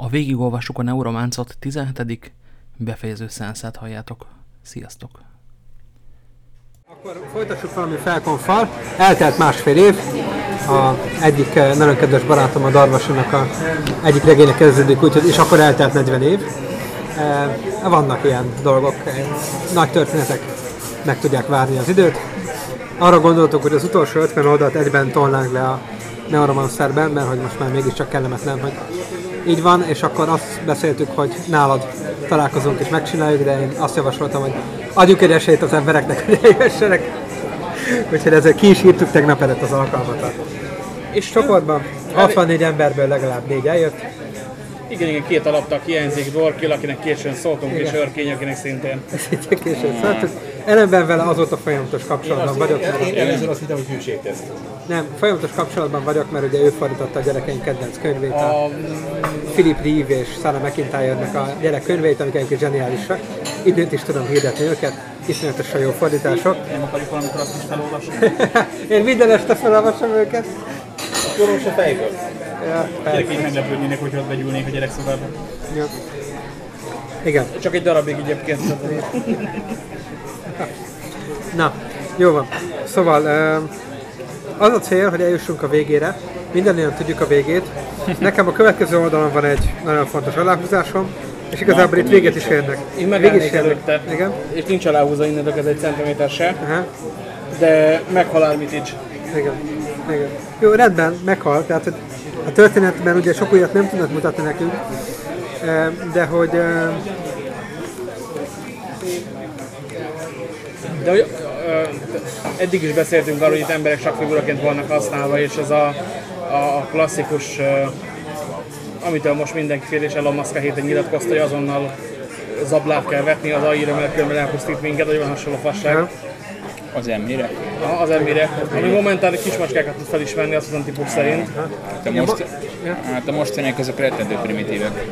A végigolvassuk a Neurománcot 17. befejező szenszát halljátok. Sziasztok! Akkor folytassuk valami felkonfal. Eltelt másfél év. A egyik eh, nagyon kedves barátom a Darvasinak a egyik regénye kezdődik, úgyhogy és akkor eltelt 40 év. Eh, Vannak ilyen dolgok, eh, nagy történetek meg tudják várni az időt. Arra gondoltuk, hogy az utolsó 50 oldalt egyben tolnánk le a Neuromancerben, mert hogy most már mégiscsak kellemetlen, hogy így van, és akkor azt beszéltük, hogy nálad találkozunk és megcsináljuk, de én azt javasoltam, hogy adjuk egy esélyt az embereknek, hogy eljössenek. Úgyhogy ezzel ki is írtuk tegnap előtt az alkalmat. És csoportban 64 emberből legalább négy eljött. Igen, igen, két alaptak hiányzik, Dorkil, akinek későn szóltunk, és Örkény, akinek szintén. Szinte később szóltuk. Ellenben vele azóta folyamatos kapcsolatban vagyok. Mert Én először azt hittem, hogy hűségteszt. nem, folyamatos kapcsolatban vagyok, mert ugye ő fordította a gyerekeink kedvenc könyvét, a A, Philip Reeve és Sarah McIntyre-nek a gyerek könyveit, amik egyébként zseniálisak. Időt is tudom hirdetni őket, iszonyatosan jó fordítások. Nem akarjuk valamikor azt is felolvasni? Én minden este felolvasom őket. Akkor se fejből. Ja, Gyerek így meglepődnének, hogy ott begyúlnék a gyerekszobába. ja. Igen. csak egy darabig egyébként. Na, jó van. Szóval az a cél, hogy eljussunk a végére. Mindannyian tudjuk a végét. Nekem a következő oldalon van egy nagyon fontos aláhúzásom, és igazából itt véget is érnek. Én megállnék előtte, Igen. és nincs aláhúzva innentől ez egy centiméter se, Aha. de meghal Armitage. Igen. Igen. Jó, rendben, meghalt. Tehát hogy a történetben ugye sok újat nem tudnak mutatni nekünk, de hogy De hogy, eddig is beszéltünk arról, hogy itt emberek sakfiguraként vannak használva, és ez a, a, klasszikus, amitől most mindenki fél, és Elon Musk a héten nyilatkozta, hogy azonnal zablát kell vetni az AI-ra, mert különben elpusztít minket, vagy van hasonló fasság. Az emmire? Az emmire, ami momentán kismacskákat tud felismerni, azt azon típus szerint. Hát a, most, hát a mostaniak azok rettentő primitívek.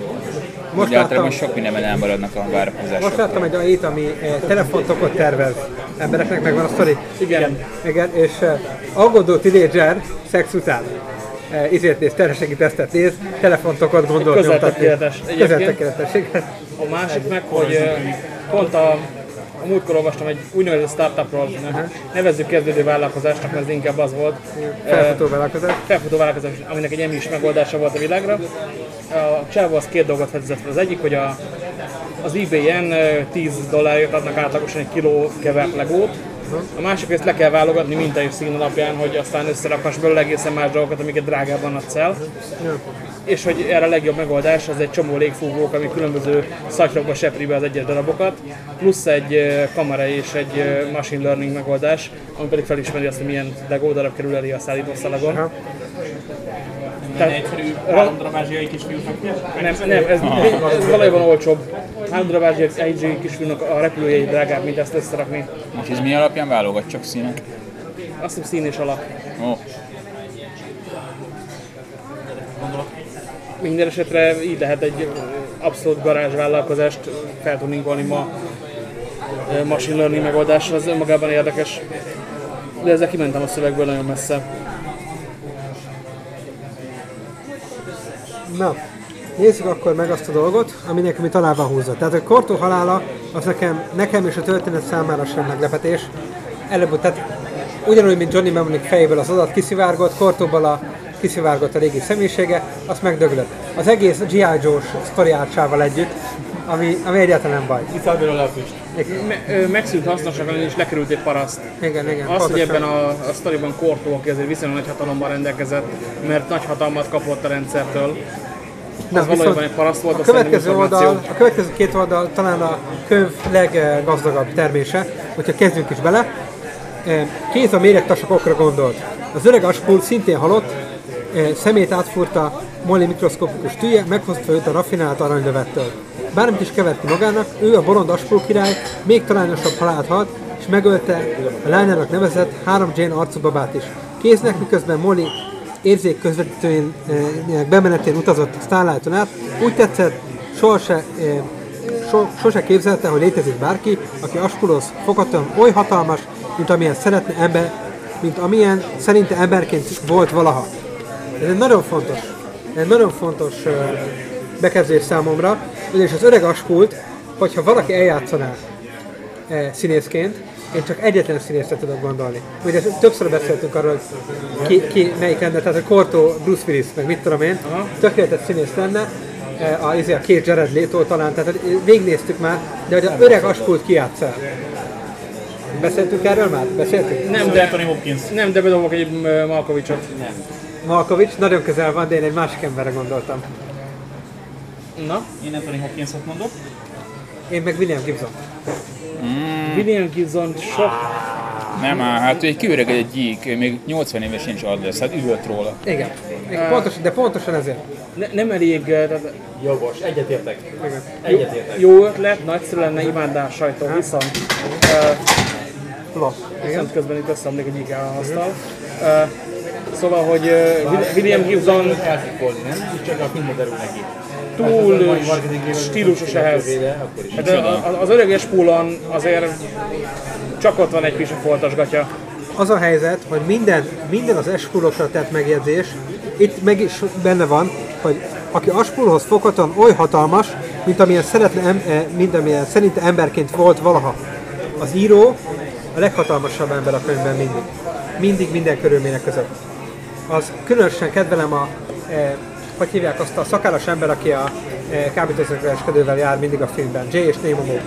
Most általában láttam, sok mindenen elmaradnak a várakozások. most láttam egy AI-t, ami eh, telefontokot tervez embereknek, megvan a sztori. Igen. Igen, és uh, aggódó tinédzser szex után uh, izért néz, terhességi tesztet néz, telefontokot gondolt nyomtatni. tökéletes. Közel Egyébként- tökéletes, igen. A másik meg, hogy ö, pont a, a múltkor olvastam egy úgynevezett startupról, nevezzük kezdődő vállalkozásnak, mert ez inkább az volt. Felfutó vállalkozás. felfutó vállalkozás, aminek egy emis megoldása volt a világra. A csávó az két dolgot fedezett. Az egyik, hogy a, az eBay-en ö, 10 dollárért adnak átlagosan egy kiló kevert legót. A másik, ezt le kell válogatni minta és szín alapján, hogy aztán összerakhass belőle egészen más dolgokat, amiket drágában adsz el. És hogy erre a legjobb megoldás az egy csomó légfúvók, ami különböző szatyrokba sepri be az egyes darabokat, plusz egy kamera és egy machine learning megoldás, ami pedig felismeri azt, hogy milyen legó darab kerül elé a szállítószalagon. Aha. Milyen egyszerű három darab ázsiai kisfiúknak Nem, nem, ez, ez valójában olcsóbb. Három darab ázsiai ázsiai kisfiúnak a repülőjei drágább, mint ezt összerakni. És ez mi alapján válogat? Csak színek? Azt hiszem szín és alap. Ó, Minden esetre így lehet egy abszolút garázsvállalkozást feltuningolni ma ö, machine learning megoldásra, az önmagában érdekes. De ezzel kimentem a szövegből nagyon messze. Na, nézzük akkor meg azt a dolgot, ami nekem itt alá van húzva. Tehát a Kortó halála az nekem, nekem és a történet számára sem meglepetés. Előbb, tehát ugyanúgy, mint Johnny Mnemonic fejéből az adat kiszivárgott, Kortóból kiszivárgott a régi személyisége, azt megdöglött. Az egész G.I. Joe-s sztori átsával együtt, ami, ami egyáltalán nem baj. Iszál belőle a füst. Me- megszűnt hasznosak, és lekerült egy paraszt. Igen, igen. Az, hogy ebben a, a sztoriban Kortó, aki azért viszonylag nagy hatalommal rendelkezett, mert nagy hatalmat kapott a rendszertől, Na, az valójában egy paraszt volt, a azt következő, oldal, a következő két oldal talán a könyv leggazdagabb termése, hogyha kezdjünk is bele. Kéz a méregtasakokra gondolt. Az öreg aspul szintén halott, szemét átfúrta Molly mikroszkopikus tűje, meghozta őt a raffinált aranylövettől. Bármit is kevert ki magának, ő a bolond aspul király még talányosabb halált halt, és megölte a lányának nevezett három Jane arcú babát is. Kéznek, miközben Molly érzék közvetítőjének bemenetén utazott Starlighton át, úgy tetszett, sohase, eh, so, sose képzelte, hogy létezik bárki, aki Aspulosz fogaton oly hatalmas, mint amilyen szeretne ember, mint amilyen szerinte emberként volt valaha. Ez egy nagyon fontos, egy nagyon fontos bekezdés számomra, ugyanis az öreg aspult, hogyha valaki eljátszaná e, színészként, én csak egyetlen színészre tudok gondolni. Ugye többször beszéltünk arról, hogy ki, ki melyik lenne, tehát a Kortó, Bruce Willis, meg mit tudom én, tökéletes színész lenne, e, a, izé, a két Jared Leto talán, tehát végignéztük már, de hogy az öreg aspult kiátszál. Beszéltünk erről már? Beszéltünk? Nem, de, Anthony Hopkins. Nem, de bedobok egy Malkovicsot. Malkovics nagyon közel van, de én egy másik emberre gondoltam. Na, Én Anthony Hopkins-ot mondok. Én meg William Gibson. William Gibson sok... Nem áll, hát egy kiöreged egy gyík, még 80 éves sincs ad lesz, hát üvölt róla. Igen. Igen. Pontos, de pontosan ezért. Ne, nem elég, uh, tehát Jogos, egyetértek. Egyetértek. jó ötlet, nagyszerű lenne, imádná a sajtó, viszont, uh, Lap. viszont közben itt összeomlik egy IKEA asztal. Uh, szóval, hogy Will- William Gibson csak a filmbe túl stílusos ehhez. Hát a- a- az öreges púlon azért csak ott van egy kis foltasgatja. Az a helyzet, hogy minden, minden az eskulokra tett megjegyzés, itt meg is benne van, hogy aki aspulhoz foghatóan oly hatalmas, mint amilyen, szeretne, eh, mint amilyen szerinte emberként volt valaha. Az író a leghatalmasabb ember a könyvben mindig. Mindig, minden körülmények között. Az különösen kedvelem a, eh, hogy hívják azt a szakállas ember, aki a eh, kábítószerkereskedővel jár mindig a filmben, Jay és Néma Bob.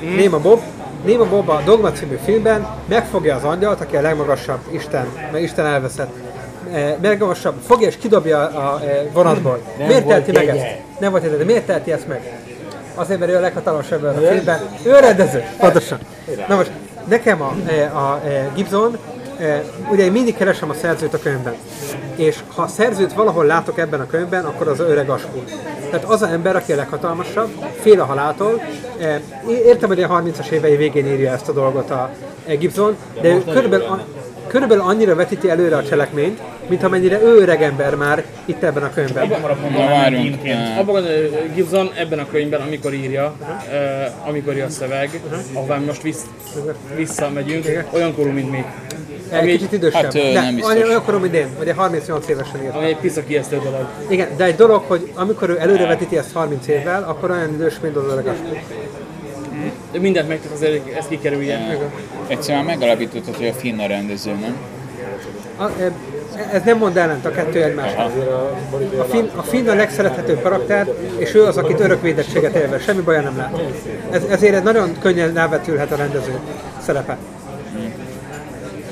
Néma Bob, Néma Bob a Dogma című filmben megfogja az angyalt, aki a legmagasabb Isten, mert Isten elveszett. Eh, legmagasabb, fogja és kidobja a, eh, vonatból. miért volt teheti meg jegye. ezt? Nem volt de miért teheti ezt meg? Azért, mert ő a leghatalmasabb a filmben. Ő rendező, pontosan. Na most, nekem a, eh, a, a Gibson, ugye én mindig keresem a szerzőt a könyvben. És ha szerzőt valahol látok ebben a könyvben, akkor az öreg aspul. Tehát az az ember, aki a leghatalmasabb, fél a haláltól. Eh, Értem, hogy a 30-as évei végén írja ezt a dolgot a eh, Gibson, de ő körülbelül, a, körülbelül annyira vetíti előre a cselekményt, mint amennyire ő öreg ember már itt ebben a könyvben. Abban van, hogy Gibson ebben a könyvben, amikor írja, uh, amikor írja a szöveg, ahová mi most vissz, visszamegyünk, olyan korú, mint mi. Egy Ami kicsit idősebb. Hát, de nem biztos. olyan- korom, mint én, ugye 38 évesen írt. ami egy piszak ijesztő dolog. Igen, de egy dolog, hogy amikor ő előrevetíti ezt 30 évvel, akkor olyan idős, mint az öreg aspul. De mindent megtett azért, hogy ezt kikerülje. Egyszerűen megalapítottad, hogy a finn a rendező, nem? A, e, ez nem mond ellent a kettő egymásnak. A Finn, a Finn a legszerethetőbb karakter, és ő az, akit örökvédettséget élve, semmi baja nem lát. Ez, ezért nagyon könnyen elvetülhet a rendező szerepe.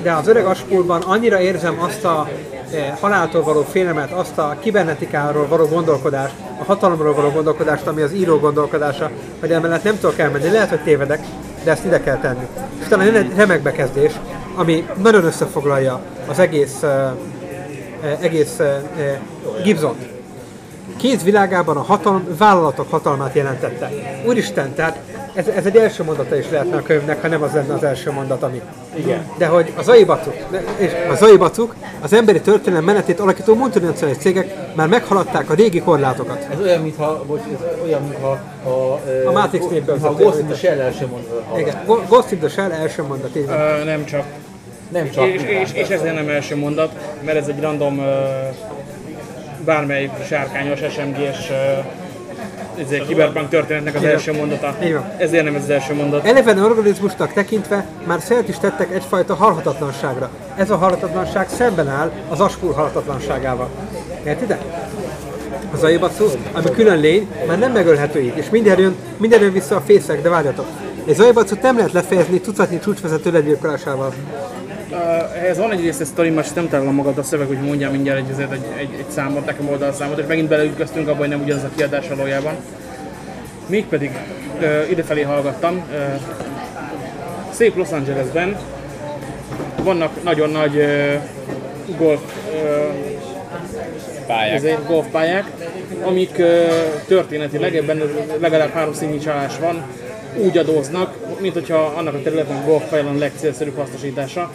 De az öreg aspulban annyira érzem azt a e, haláltól való félelmet, azt a kibernetikáról való gondolkodást, a hatalomról való gondolkodást, ami az író gondolkodása, hogy emellett nem tudok elmenni. Lehet, hogy tévedek, de ezt ide kell tenni. És talán jön egy remek bekezdés, ami nagyon összefoglalja az egész, uh, egész uh, Gibson-t. Kéz világában a hatalom, vállalatok hatalmát jelentette. Úristen, tehát ez, ez egy első mondata is lehetne a könyvnek, ha nem az lenne az első mondat, ami. Igen. De hogy a Zaibacuk, és a Zaibacuk az emberi történelem menetét alakító multinacionális cégek már meghaladták a régi korlátokat. Ez olyan, mintha, bocs, ez olyan, mintha a, A Matrix népből a. Ghost in the Shell első mondat Igen, Ghost in the Shell első mondat, így. Uh, nem csak. Nem csak. És, és, és ezért nem első mondat, mert ez egy random uh, bármely sárkányos SMG-s uh, ezért kiberpunk történetnek az Igen. első mondata. Van. Ezért nem ez az első mondat. Eleven organizmusnak tekintve már szert is tettek egyfajta halhatatlanságra. Ez a halhatatlanság szemben áll az aspul halhatatlanságával. Értitek? Az aibatszó, ami külön lény, már nem megölhető így, és minden jön, minden jön vissza a fészek, de várjatok. Egy zajbacot nem lehet lefejezni tucatnyi csúcsvezető legyilkolásával. Uh, ehhez van egy rész, ez sztori, most nem találom magad a szöveg, hogy mondjam mindjárt egy, egy, egy, egy számot, nekem oldalszámot, és megint beleütköztünk abba, hogy nem ugyanaz a kiadás valójában. Mégpedig uh, idefelé hallgattam, uh, szép Los Angelesben vannak nagyon nagy uh, golf uh, Pályák. ezért golfpályák, amik uh, történetileg ebben legalább három színű csalás van, úgy adóznak, mint hogyha annak a területen golfpályán a legcélszerűbb hasznosítása.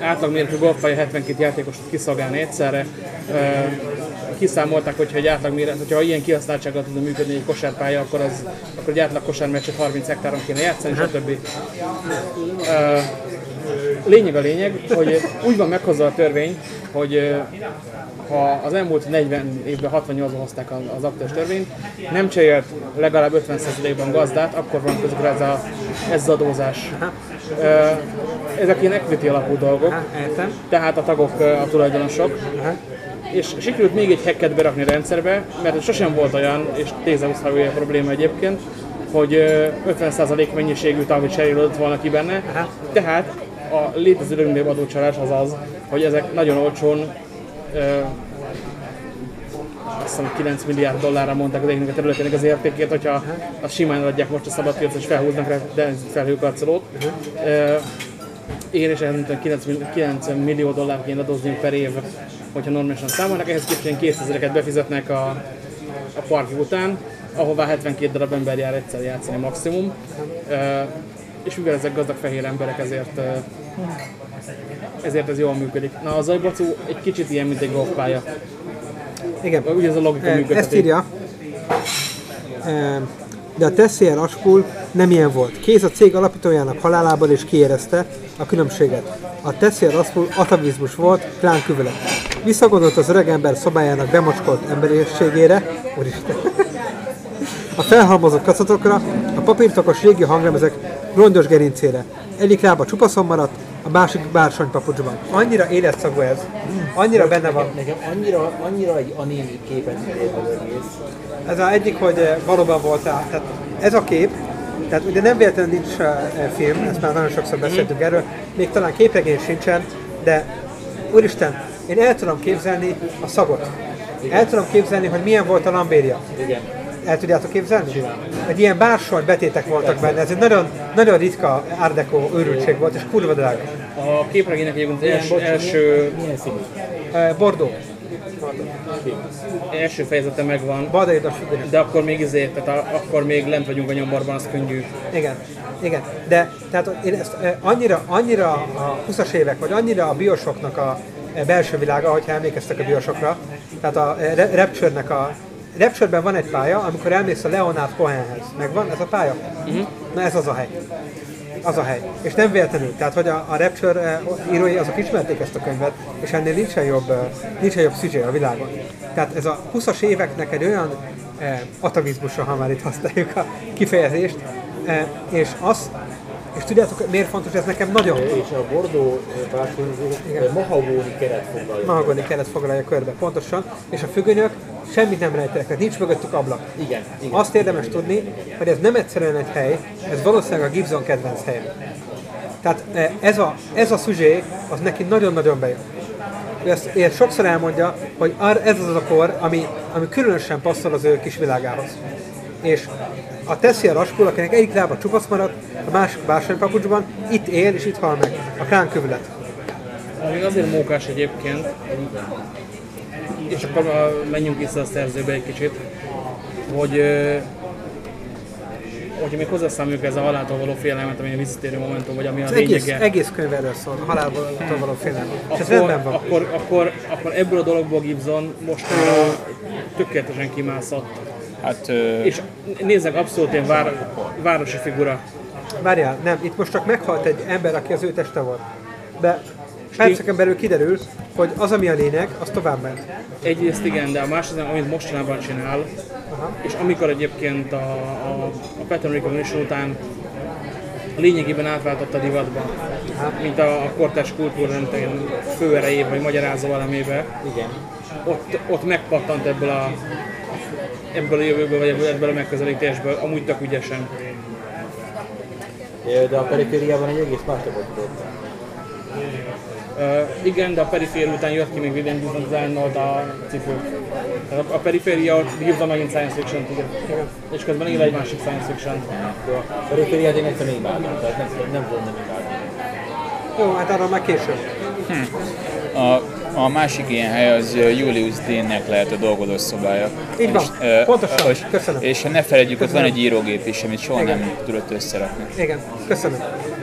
Átlagméretű golfpálya 72 játékost tud kiszolgálni egyszerre. Kiszámolták, hogyha egy átlagméret, hogyha ilyen kihasználtsággal tudna működni egy kosárpálya, akkor, az, akkor egy átlag kosármeccset 30 hektáron kéne játszani, stb. Lényeg a lényeg, hogy úgy van meghozva a törvény, hogy ö, ha az elmúlt 40 évben 68-ban hozták az, aktuális törvényt, nem cserélt legalább 50%-ban gazdát, akkor van közükre ez, a, ez az adózás. Ö, ezek ilyen equity alapú dolgok, Hát, tehát a tagok a tulajdonosok. És sikerült még egy hacket berakni a rendszerbe, mert sosem volt olyan, és Tézeusz a probléma egyébként, hogy ö, 50% mennyiségű tag cserélődött volna ki benne. Tehát a létező legnagyobb adócsalás az az, hogy ezek nagyon olcsón ö, azt hiszem 9 milliárd dollárra mondták az egyiknek a területének az értékét, hogyha azt simán adják most a szabadpiacon és felhúznak rá felhőkarcolót. Ö, én is ehhez mint 9, mill- 9 millió dollár kéne adózni per év, hogyha normálisan számolnak, ehhez képest ilyen 2000-eket befizetnek a, a park után, ahová 72 darab ember jár egyszer játszani maximum. Ö, és mivel ezek gazdag fehér emberek, ezért, ö, ezért ez jól működik. Na, a zajbacú egy kicsit ilyen, mint egy golfpálya. Igen. Ugye ez a logika E, működik. Ezt írja. E, De a Tessier Aspul nem ilyen volt. Kéz a cég alapítójának halálában is kiérezte a különbséget. A Tessier Aspul atavizmus volt, klán küvelet. Visszagondolt az öreg ember szobájának bemocskolt emberiségére, úristen, a felhalmozott kacatokra, a papírtokos régi hanglemezek rongyos gerincére. Egyik lába csupaszon maradt, a másik bársonypapucsban. Annyira éles szagú ez, annyira benne van. Nekem annyira, annyira egy anime képet az egész. Ez az egyik, hogy eh, valóban volt rá. Tehát ez a kép, tehát ugye nem véletlenül nincs eh, film, ezt már nagyon sokszor beszéltünk erről, még talán képregény sincsen, de úristen, én el tudom képzelni a szagot. El tudom képzelni, hogy milyen volt a lambéria. Igen. El tudjátok képzelni? Egy ilyen bársony betétek voltak benne, ez egy nagyon, nagyon ritka Deco őrültség volt, és kurva drága. A képregénynek egyébként az első, első, milyen, milyen színű? Bordeaux, első fejezete megvan, de akkor még izé, tehát a, akkor még lent vagyunk a nyomorban, az könnyű. Igen, igen. De tehát én ezt annyira, annyira a 20-as évek, vagy annyira a biosoknak a belső világa, hogyha emlékeztek a biosokra, tehát a Re- Rapture-nek a Rapture-ben van egy pálya, amikor elmész a Leonard Cohenhez. Megvan ez a pálya? Uh-huh. Na ez az a hely. Az a hely. És nem véletlenül. Tehát, hogy a, a Rapture eh, írói azok ismerték ezt a könyvet, és ennél nincsen jobb, eh, nincsen jobb szüzsé a világon. Tehát ez a 20-as éveknek egy olyan eh, atavizmusa, ha már itt használjuk a kifejezést, eh, és az, és tudjátok, miért fontos ez nekem nagyon? És a Bordeaux bársonyzó mahagóni keret foglalja. Mahagoni keret foglalja körbe, pontosan, és a függönyök semmit nem rejtenek, tehát nincs mögöttük ablak. Igen, igen. Azt érdemes tudni, hogy ez nem egyszerűen egy hely, ez valószínűleg a Gibson kedvenc helye. Tehát eh, ez a, ez a szüzsé, az neki nagyon-nagyon bejön. Ő ezt én sokszor elmondja, hogy ez az a kor, ami, ami különösen passzol az ő kis világához. És a Tessia Raskul, akinek egyik lába csupasz maradt, a másik bársonypapucsban, itt él és itt hal meg. A krán kövület. Ami azért mókás egyébként, és akkor menjünk vissza a szerzőbe egy kicsit, hogy hogyha még hozzászámoljuk ez a haláltól való félelmet, ami a visszatérő momentum, vagy ami a Az egész, lényege, egész könyv erről szól, a halálból való félelem. Akkor, akkor, akkor, akkor ebből a dologból Gibson most uh, tökéletesen kimászott. Hát ö, És nézzek, abszolút ilyen vár, városi figura. Várjál, nem, itt most csak meghalt egy ember, aki az ő teste volt. De perceken belül kiderül, hogy az, ami a lényeg, az tovább ment. Egyrészt igen, de a másrészt, amit mostanában csinál, és amikor egyébként a, a, a pattern recognition után lényegében átváltott a divatba, mint a, a kortárs kultúra nem tudom, fő erejébe, vagy magyarázó valamébe, Igen. ott, ott megpattant ebből a ebből a jövőből, vagy ebből, ebből a megközelítésből, amúgy tök ügyesen. De a perifériában egy egész más dolgot. Uh, igen, de a periféria után jött ki még William Gibson designolt a cipő. Tehát a, a periféria Gibson megint science fiction tud. És közben ír egy másik science fiction. A perifériát én egyszerűen imádom, tehát nem, nem tudom nem imádni. Jó, hát arról már később. a, a másik ilyen hely az Julius Dénnek lehet a dolgozó szobája. Így van, És, pontosan, és, köszönöm. És ha ne felejtjük, ott van Köszönöm. egy írógép is, amit soha Igen. nem tudott összerakni. Igen, köszönöm.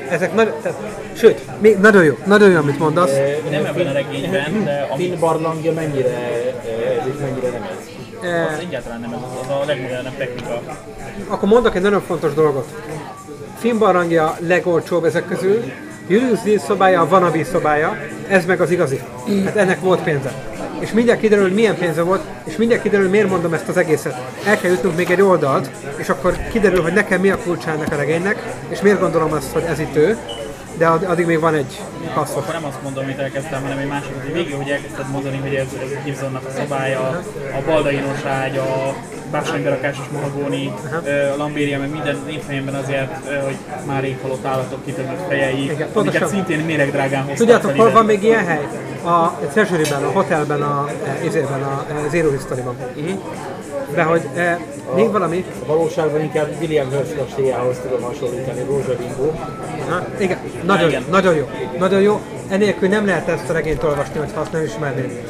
Ezek nagyon, tehát, sőt, még nagyon jó, nagyon jó, amit mondasz. Nem ebben a regényben, de ami Finn barlangja mennyire ez mennyire nem ez. Az egyáltalán nem ez, az a legmodernebb technika. akkor mondok egy nagyon fontos dolgot. Filmbarangja legolcsóbb ezek közül, Julius Dean szobája a Vanabi szobája, ez meg az igazi. Hát ennek volt pénze. És mindjárt kiderül, hogy milyen pénze volt, és mindjárt kiderül, hogy miért mondom ezt az egészet. El kell jutnunk még egy oldalt, és akkor kiderül, hogy nekem mi a kulcsa ennek a regénynek, és miért gondolom azt, hogy ez itt ő, de ad- addig még van egy hasznos. Akkor nem azt mondom, amit elkezdtem, hanem egy másik, hogy végig, hogy elkezdted mondani, hogy ez, ez Gibsonnak a szobája, a baldainos ágy, a bársonyberakásos mahagóni, a lambéria, meg minden én fejemben azért, hogy már rég halott állatok kitömött fejei, Igen, amiket szintén méregdrágán hoztak Tudjátok, hol van még ilyen hely? A Treasury-ben, a hotelben, a, e, izében, a e, Zero History-ban. De hogy e, még valami, A valóságban inkább William Hearst kastélyához tudom hasonlítani, Rózsa Ringo. Na, igen, nagyon, igen. nagyon jó, nagyon jó. Enélkül nem lehet ezt a regényt olvasni, hogy azt nem ismernéd.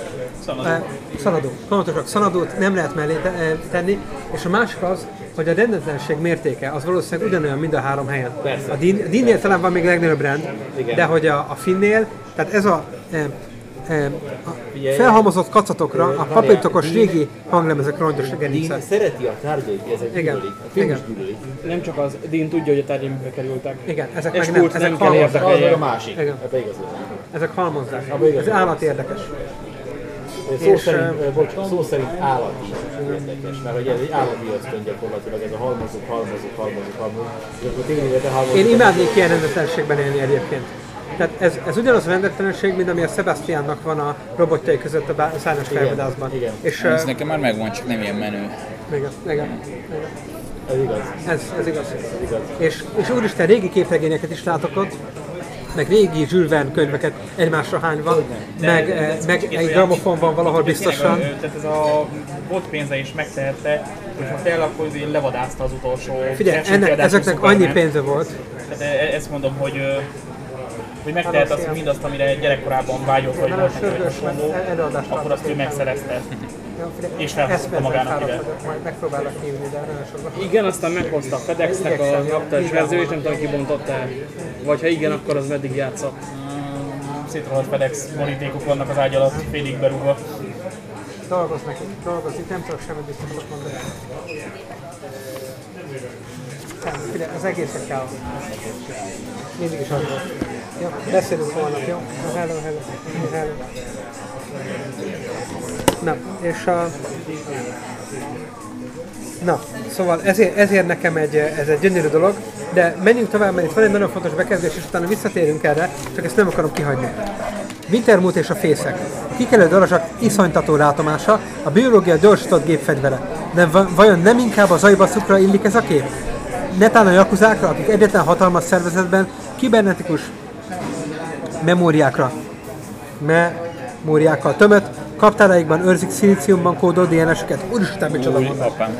Szaladó. E, Szanadó, pontosak, szanadót nem lehet mellé te- e, tenni, és a másik az, hogy a rendetlenség mértéke az valószínűleg ugyanolyan mind a három helyen. Persze. A Dean- Deannél talán van még legnagyobb rend, Igen. de hogy a, a Finnél, tehát ez a, felhalmozott kacatokra, a papírtokos régi hanglemezek rongyos Dean gerincek. szereti a tárgyait, ezek Igen. gyűlölik. A film is Igen. gyűlölik. Nem csak az, Dean tudja, hogy a tárgyaműbe kerültek. Igen, ezek meg nem, ezek nem kell meg a másik. Igen. Igazol. Ezek halmozzák. igaz. Ez állat érdekes. Szó szerint, ö, bocs, szó szerint állati érdekes, mert hogy ez egy állami ösztön gyakorlatilag, ez a és akkor tényleg behalmozunk. Én imádnék ilyen rendetlenségben élni egyébként. Tehát ez, ez ugyanaz a rendetlenség, mint ami a Sebastiannak van a robotjai között a szárnyas felvadászban. igen. És Ez uh, nekem már megvan, csak nem ilyen menő. igen, igen, igen. Ez igaz. Ez, ez igaz. igaz. És, és úristen, régi képregényeket is látok ott, meg régi Jules Verne könyveket egymásra hányva, meg, eh, meg egy gramofon van valahol biztosan. Tényleg, Tehát ez a volt pénze és megtehette, hogyha fel, akkor azért levadázta az utolsó Figyelj, ennek, ezeknek annyi pénze volt, Tehát e- ezt mondom, hogy, hogy megtehet azt, hogy mindazt, amire gyerekkorában vágyott, vagy volt neki sürgős hasonló, akkor azt ő megszerezte. És felhozta magának ide. Majd megpróbálok hívni, de nagyon sokban. Igen, aztán meghozta a FedEx-nek a aktuális verzió, és nem tudom, kibontotta el. Vagy ha igen, akkor az meddig játszott. Szétrohadt FedEx borítékok vannak az ágy alatt, félig berúgva. Dolgoz neki, dolgoz, itt nem tudok semmit biztosat mondani. Nem, figyelj, az egészet kell. Mindig is az volt. Jó, beszélünk holnap, jó? Hello, hello, hello. Na, és a... Na, szóval ezért, ezért nekem egy, ez egy gyönyörű dolog, de menjünk tovább, mert itt van egy nagyon fontos bekezdés, és utána visszatérünk erre, csak ezt nem akarom kihagyni. Wintermute és a fészek. Kikelő darazsak iszonytató látomása, a biológia gyorsított gépfegyvere. De va- vajon nem inkább a zajbaszukra illik ez a kép? Netán a jakuzákra, akik egyetlen hatalmas szervezetben kibernetikus memóriákra, memóriákkal tömött, kaptáraikban őrzik szilíciumban kódolt DNS-eket. Úristen, micsoda apám.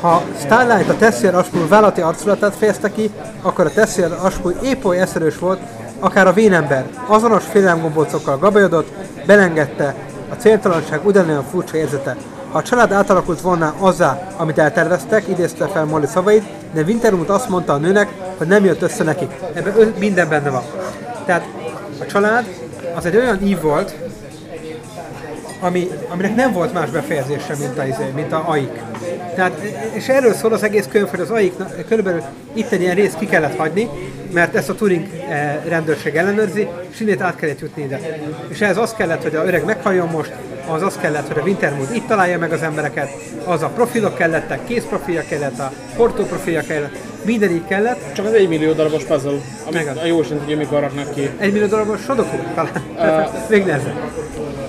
Ha Starlight a Tessier Aspul vállalati arculatát fejezte ki, akkor a Tessier Aspul épp oly eszerős volt, akár a vénember. Azonos félelemgombócokkal gabajodott, belengedte a céltalanság ugyanolyan furcsa érzete. Ha a család átalakult volna azzá, amit elterveztek, idézte fel Molly szavait, de Wintermute azt mondta a nőnek, hogy nem jött össze nekik. Ebben minden benne van. Tehát a család az egy olyan ív volt, ami, aminek nem volt más befejezése, mint a, izé, mint a AIK. Tehát, és erről szól az egész könyv, hogy az AIK körülbelül itt egy ilyen részt ki kellett hagyni, mert ezt a Turing eh, rendőrség ellenőrzi, és innét át kellett jutni ide. És ehhez az kellett, hogy a öreg meghalljon most, az az kellett, hogy a Wintermood itt találja meg az embereket, az a profilok kellettek, kézprofilja kellett, a portó profilja kellett, minden így kellett. Csak az egy millió darabos puzzle, amit a jó sem tudja, mikor raknak ki. Egy millió darabos Sudoku talán. Még nehezen.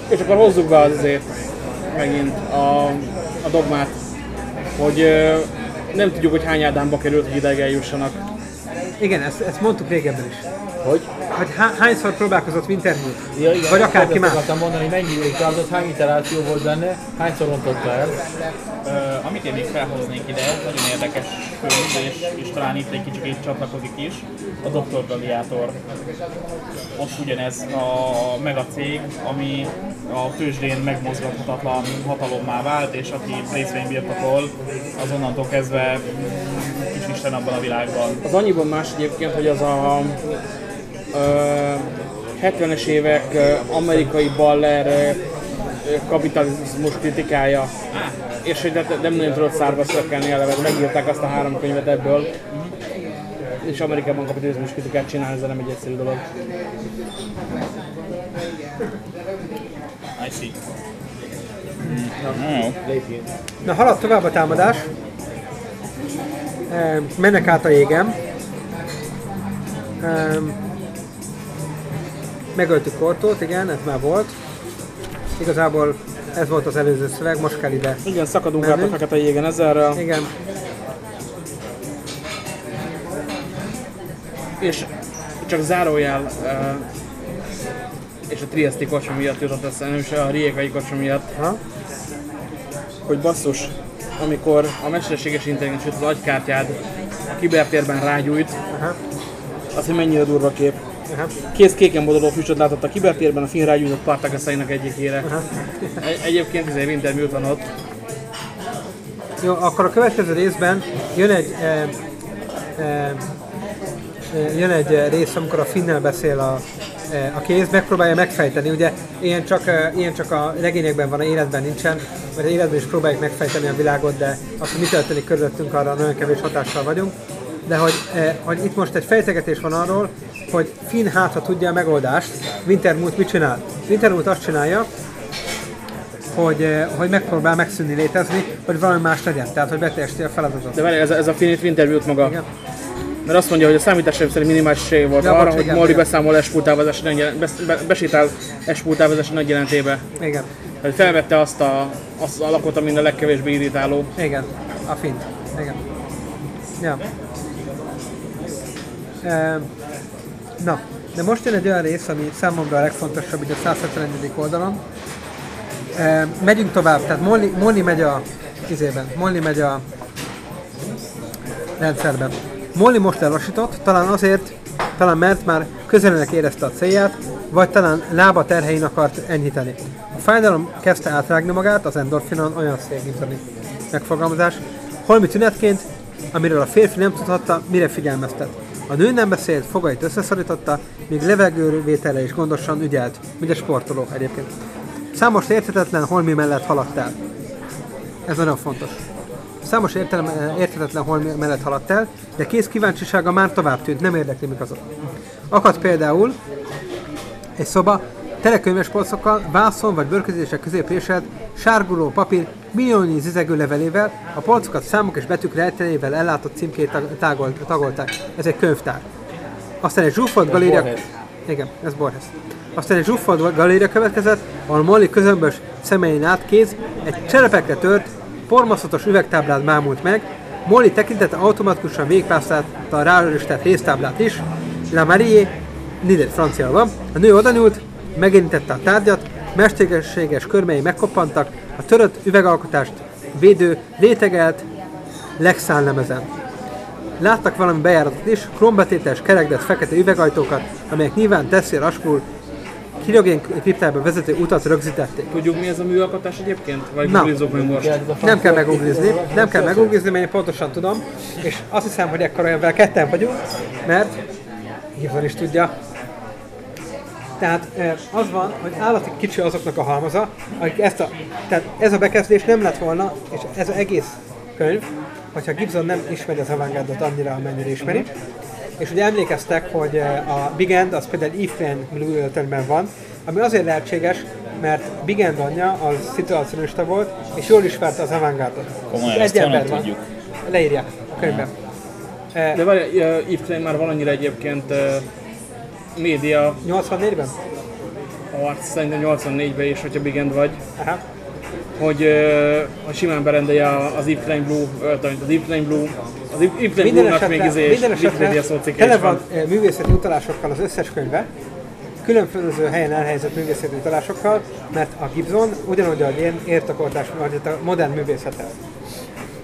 És akkor hozzuk be azért megint a, a dogmát, hogy ö, nem tudjuk, hogy hány Ádámba került, hogy ideig eljussanak. Igen, ezt, ezt mondtuk régebben is. Hogy? Hogy há- hányszor próbálkozott Wintermood? Ja, igen, Vagy akárki más. akartam mondani, mennyi ideig tartott, hány iteráció volt benne, hányszor rontotta el. Ö, amit én még felhoznék ide, nagyon érdekes könyv, és, és talán itt egy kicsit csatlakozik is, a Dr. Gladiator. Ott ugyanez a megacég, ami a tőzsdén megmozgathatatlan hatalommá vált, és aki részvény birtokol, az onnantól kezdve kis isten abban a világban. Az annyiban más egyébként, hogy az a 70-es évek amerikai baller kapitalizmus kritikája. És hogy nem nagyon tudott szárba szökkelni eleve, megírták azt a három könyvet ebből. és Amerikában kapitalizmus kritikát csinálni, ez nem egy egyszerű dolog. I see. Na. Lépjünk. Na, halad tovább a támadás. Mennek át a jégen. Megöltük Kortót, igen, ez már volt. Igazából ez volt az előző szöveg, most kell ide. Igen, szakadunk át a fekete jégen ezerrel, Igen, és csak zárójel eh, és a Triesti kocsa miatt jutott eszembe, nem is a Riekai kocsa miatt, ha? hogy basszus, amikor a mesterséges intelligencia az agykártyád a kibertérben rágyújt, Aha. az, hogy mennyire durva kép. Aha. Kész kéken bodoló füstöt látott a kibertérben, a finn rágyújtott Partakaszainak egyikére. Egy, egyébként ez egy Wintermute van ott. Jó, akkor a következő részben jön egy, e, e, e, jön egy rész, amikor a Finnel beszél a, e, a kéz, megpróbálja megfejteni. Ugye ilyen csak, e, ilyen csak a regényekben van, a életben nincsen, mert az életben is próbáljuk megfejteni a világot, de azt, hogy mi történik körülöttünk, arra nagyon kevés hatással vagyunk. De hogy, e, hogy itt most egy fejtegetés van arról, hogy Finn hát, ha tudja a megoldást, Wintermute mit csinál? Wintermute azt csinálja, hogy, eh, hogy megpróbál megszűnni létezni, hogy valami más legyen, tehát hogy beteljesíti a feladatot. De várj, ez, a- ez a Finite Wintermute maga. Igen. Mert azt mondja, hogy a számításaim szerint minimális esély volt Ja, arra, bocs, hogy igen, Molly igen. beszámol espultávozási nagy jelen, besz, be, besétál nagy jelentébe. Igen, Tehát felvette azt a, azt az alakot, ami a legkevésbé irritáló. igen, a fint. Igen. Ja. Na, de most jön egy olyan rész, ami számomra a legfontosabb, itt a 171. oldalon. Megyünk tovább, tehát Molly, Molly megy a izében, Molly megy a rendszerben. Molly most lelassított, talán azért, talán mert már közelének érezte a célját, vagy talán lába terhein akart enyhíteni. A fájdalom kezdte átrágni magát, az endorfinon olyan szégítani megfogalmazás, holmi tünetként, amiről a férfi nem tudhatta, mire figyelmeztet. A nő nem beszélt, fogait összeszorította, míg levegővétele is gondosan ügyelt, mint egy sportoló egyébként. Számos érthetetlen holmi mellett haladt el. Ez nagyon fontos. Számos értelem, érthetetlen holmi mellett haladt el, de kész kíváncsisága már tovább tűnt, nem érdekli mik azok. Akadt például egy szoba, telekönyves polcokkal, vászon vagy bőrközések közé préselt, sárguló papír, milliónyi zizegő levelével, a polcokat számok és betűk rejtelével ellátott címkét tag- tágolt, tagolták. Ez egy könyvtár. Aztán egy zsúfolt galéria... Igen, ez Borges. Aztán egy zsúfolt galéria következett, ahol Molly közömbös szemein át kéz, egy cserepekre tört, pormaszatos üvegtáblát mámult meg, Molly tekintete automatikusan végigpásztálta a ráerősített résztáblát is, La Marie, mindegy francia van, a nő odanyúlt, megérintette a tárgyat, mesterséges körmei megkoppantak, a törött üvegalkotást védő, rétegelt legszállemezen. Láttak valami bejáratot is, krombetétes, kerekdett fekete üvegajtókat, amelyek nyilván Tessie Raskul kirogén kriptába vezető utat rögzítették. Tudjuk mi ez a műalkotás egyébként? Vagy Na. meg most? Nem kell meguglizni, nem kell meguglizni, mert én pontosan tudom, és azt hiszem, hogy ekkor olyanvel ketten vagyunk, mert Gibson is tudja. Tehát eh, az van, hogy állati kicsi azoknak a halmaza, akik ezt a, tehát ez a bekezdés nem lett volna, és ez az egész könyv, hogyha Gibson nem ismeri az avantgárdot annyira, amennyire ismeri. És ugye emlékeztek, hogy a Big End az például Ifren Blue van, ami azért lehetséges, mert Big End anyja az szituacionista volt, és jól ismerte az avantgárdot. Komolyan, ezt ember van. tudjuk? Leírják a könyvben. De várj, Yves Klein már valamennyire egyébként média 84-ben? arc, szerintem 84-ben is, hogyha Big End vagy, Aha. hogy, hogy simán berendelje a- az Yves Klein Blue. Az Yves Klein Blue, az Klein Minden Blue-nak még izé és Wikipedia szócikke tele van. művészeti utalásokkal az összes könyve, különböző helyen elhelyezett művészeti utalásokkal, mert a Gibson ugyanúgy, én értakoltás, vagy a modern művészethez.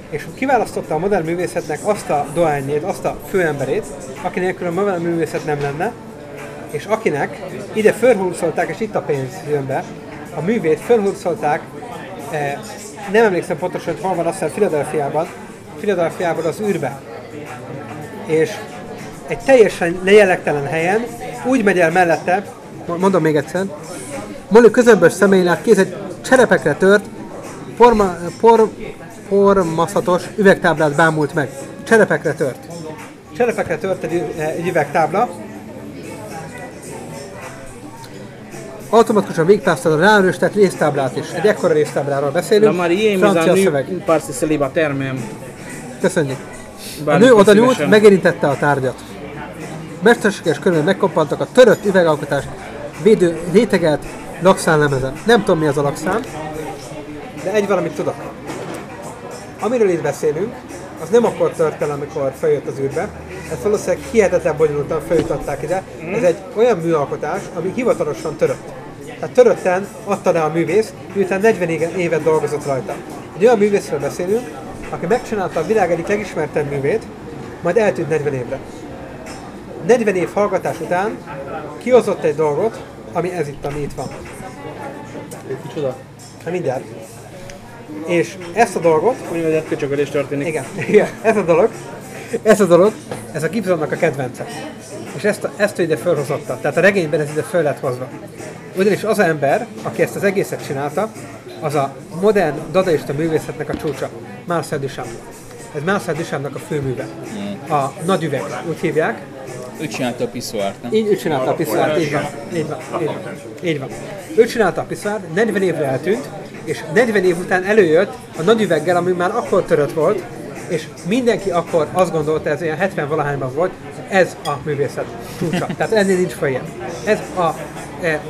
És kiválasztotta a modern művészetnek azt a doányét, azt a főemberét, aki nélkül a modern művészet nem lenne, és akinek ide fölhurcolták, és itt a pénz jön be, a művét fölhurcolták, eh, nem emlékszem pontosan, hogy hol van, azt hiszem Philadelphiában, Philadelphiában az űrbe. És egy teljesen lejelektelen helyen úgy megy el mellette, mo- mondom még egyszer, Molly közömbös személyen át kéz egy cserepekre tört, porma, por, pormaszatos üvegtáblát bámult meg. Cserepekre tört. cserepekre tört egy, ü- egy üvegtábla, automatikusan végigtáztad a ráerősített résztáblát is. Egy ekkora résztábláról La beszélünk. Marie, mis Francia szöveg. nu parsi celibatermem. Köszönjük. A nő oda nyúlt, megérintette a tárgyat. Mesterséges körülön megkoppantak a törött üvegalkotás védő rétegelt lakszánlemezen. Nem tudom mi az a lakszán, de egy valamit tudok. Amiről itt beszélünk, az nem akkor tört el, amikor feljött az űrbe. Ezt valószínűleg hihetetlen bonyolultan feljutották ide. Ez egy olyan műalkotás, ami hivatalosan törött. Tehát törötten adta le a művész, miután 40 éve- évet dolgozott rajta. Egy olyan művészről beszélünk, aki megcsinálta a világ egyik legismertebb művét, majd eltűnt 40 évre. 40 év hallgatás után kihozott egy dolgot, ami ez itt, ami itt van. Kicsoda? Hát mindjárt. És ezt a dolgot, Úgynevezett köcsögölés történik. igen, igen, ez a dolog, ez a dolog, ez a Gibsonnak a kedvence. És ezt, a, ezt ő ide fölhozotta. Tehát a regényben ez ide föl lett hozva. Ugyanis az ember, aki ezt az egészet csinálta, az a modern dadaista művészetnek a csúcsa, Marcel Duchamp. Ez Marcel Duchampnak a főműve. A nagy üveg, úgy hívják. Ő csinálta a piszoárt, nem? Így ő csinálta a piszoárt, így van, így van, így van, így van. Ő csinálta a piszoárt, 40 évre eltűnt, és 40 év után előjött a nagy üveggel, ami már akkor törött volt, és mindenki akkor azt gondolta, ez olyan 70 valahányban volt, ez a művészet csúcsa. Tehát ennél nincs feljebb. Ez a, e,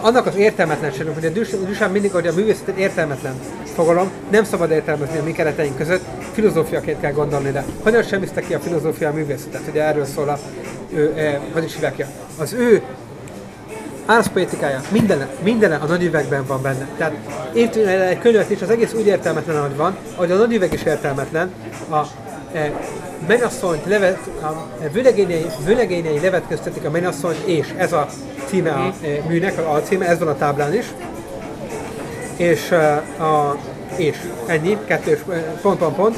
annak az értelmetlenségnek, hogy a Dus- Duchamp mindig, hogy a művészetet értelmetlen fogalom, nem szabad értelmezni a mi kereteink között, filozófiaként kell gondolni de Hogyan semmizte ki a filozófia a művészetet? Ugye erről szól a, ő, e, hogy is hívják? Az ő árszpoétikája, minden, minden a nagy üvegben van benne. Tehát értünk el egy könyvet is, az egész úgy értelmetlen, ahogy van, ahogy a nagy üveg is értelmetlen. A e, menyasszonyt levet, a vőlegényei, vőlegényei levetköztetik a menyasszonyt, és ez a címe a e, műnek, a címe, ez van a táblán is. És, a, és ennyi, kettős, pont, pont, pont.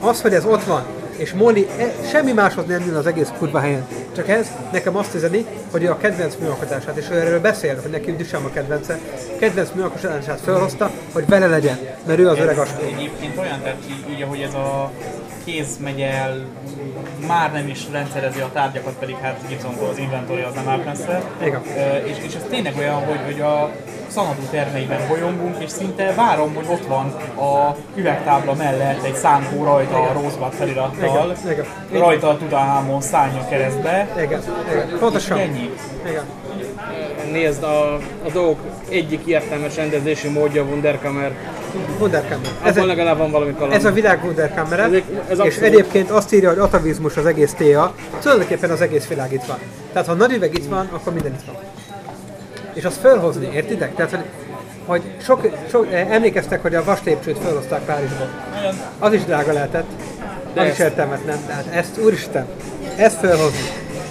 Az, hogy ez ott van, és Molly e, semmi máshoz nem jön az egész kurva helyen. Csak ez nekem azt üzeni, hogy a kedvenc műalkotását, és ő erről beszél, hogy neki Duchamp a kedvence, kedvenc műalkotását felhozta, hogy vele legyen, mert ő az öreg askó. Egyébként olyan tett így, így, ahogy ez a kéz megy el, már nem is rendszerezi a tárgyakat, pedig hát Gibsontól az inventory az nem áll messze. Igen. Ö, És, és ez tényleg olyan, hogy, hogy a szanadú termeiben bolyongunk, és szinte várom, hogy ott van a üvegtábla mellett egy szánkó rajta a Rosebud felirattal, Igen, igen. rajta a Tutanhamon szárnya keresztbe, Igen, igen, pontosan. ennyi. Igen. Nézd, a, a dolgok egyik értelmes rendezési módja a Wunderkammer. Wunderkammer. Ez, Abban legalább van valami kaland. ez a világ Wunderkammere, Ez ez és egyébként azt írja, hogy atavizmus az egész téja, tulajdonképpen az egész világ itt van. Tehát ha a nagy üveg itt van, akkor minden itt van. És azt fölhozni, értitek? Tehát, hogy, hogy sok, sok, eh, emlékeztek, hogy a vastépcsőt felhozták Párizsból. Az is drága lehetett, az is ezt- értelmetlen. Tehát ezt, úristen, ezt fölhozni.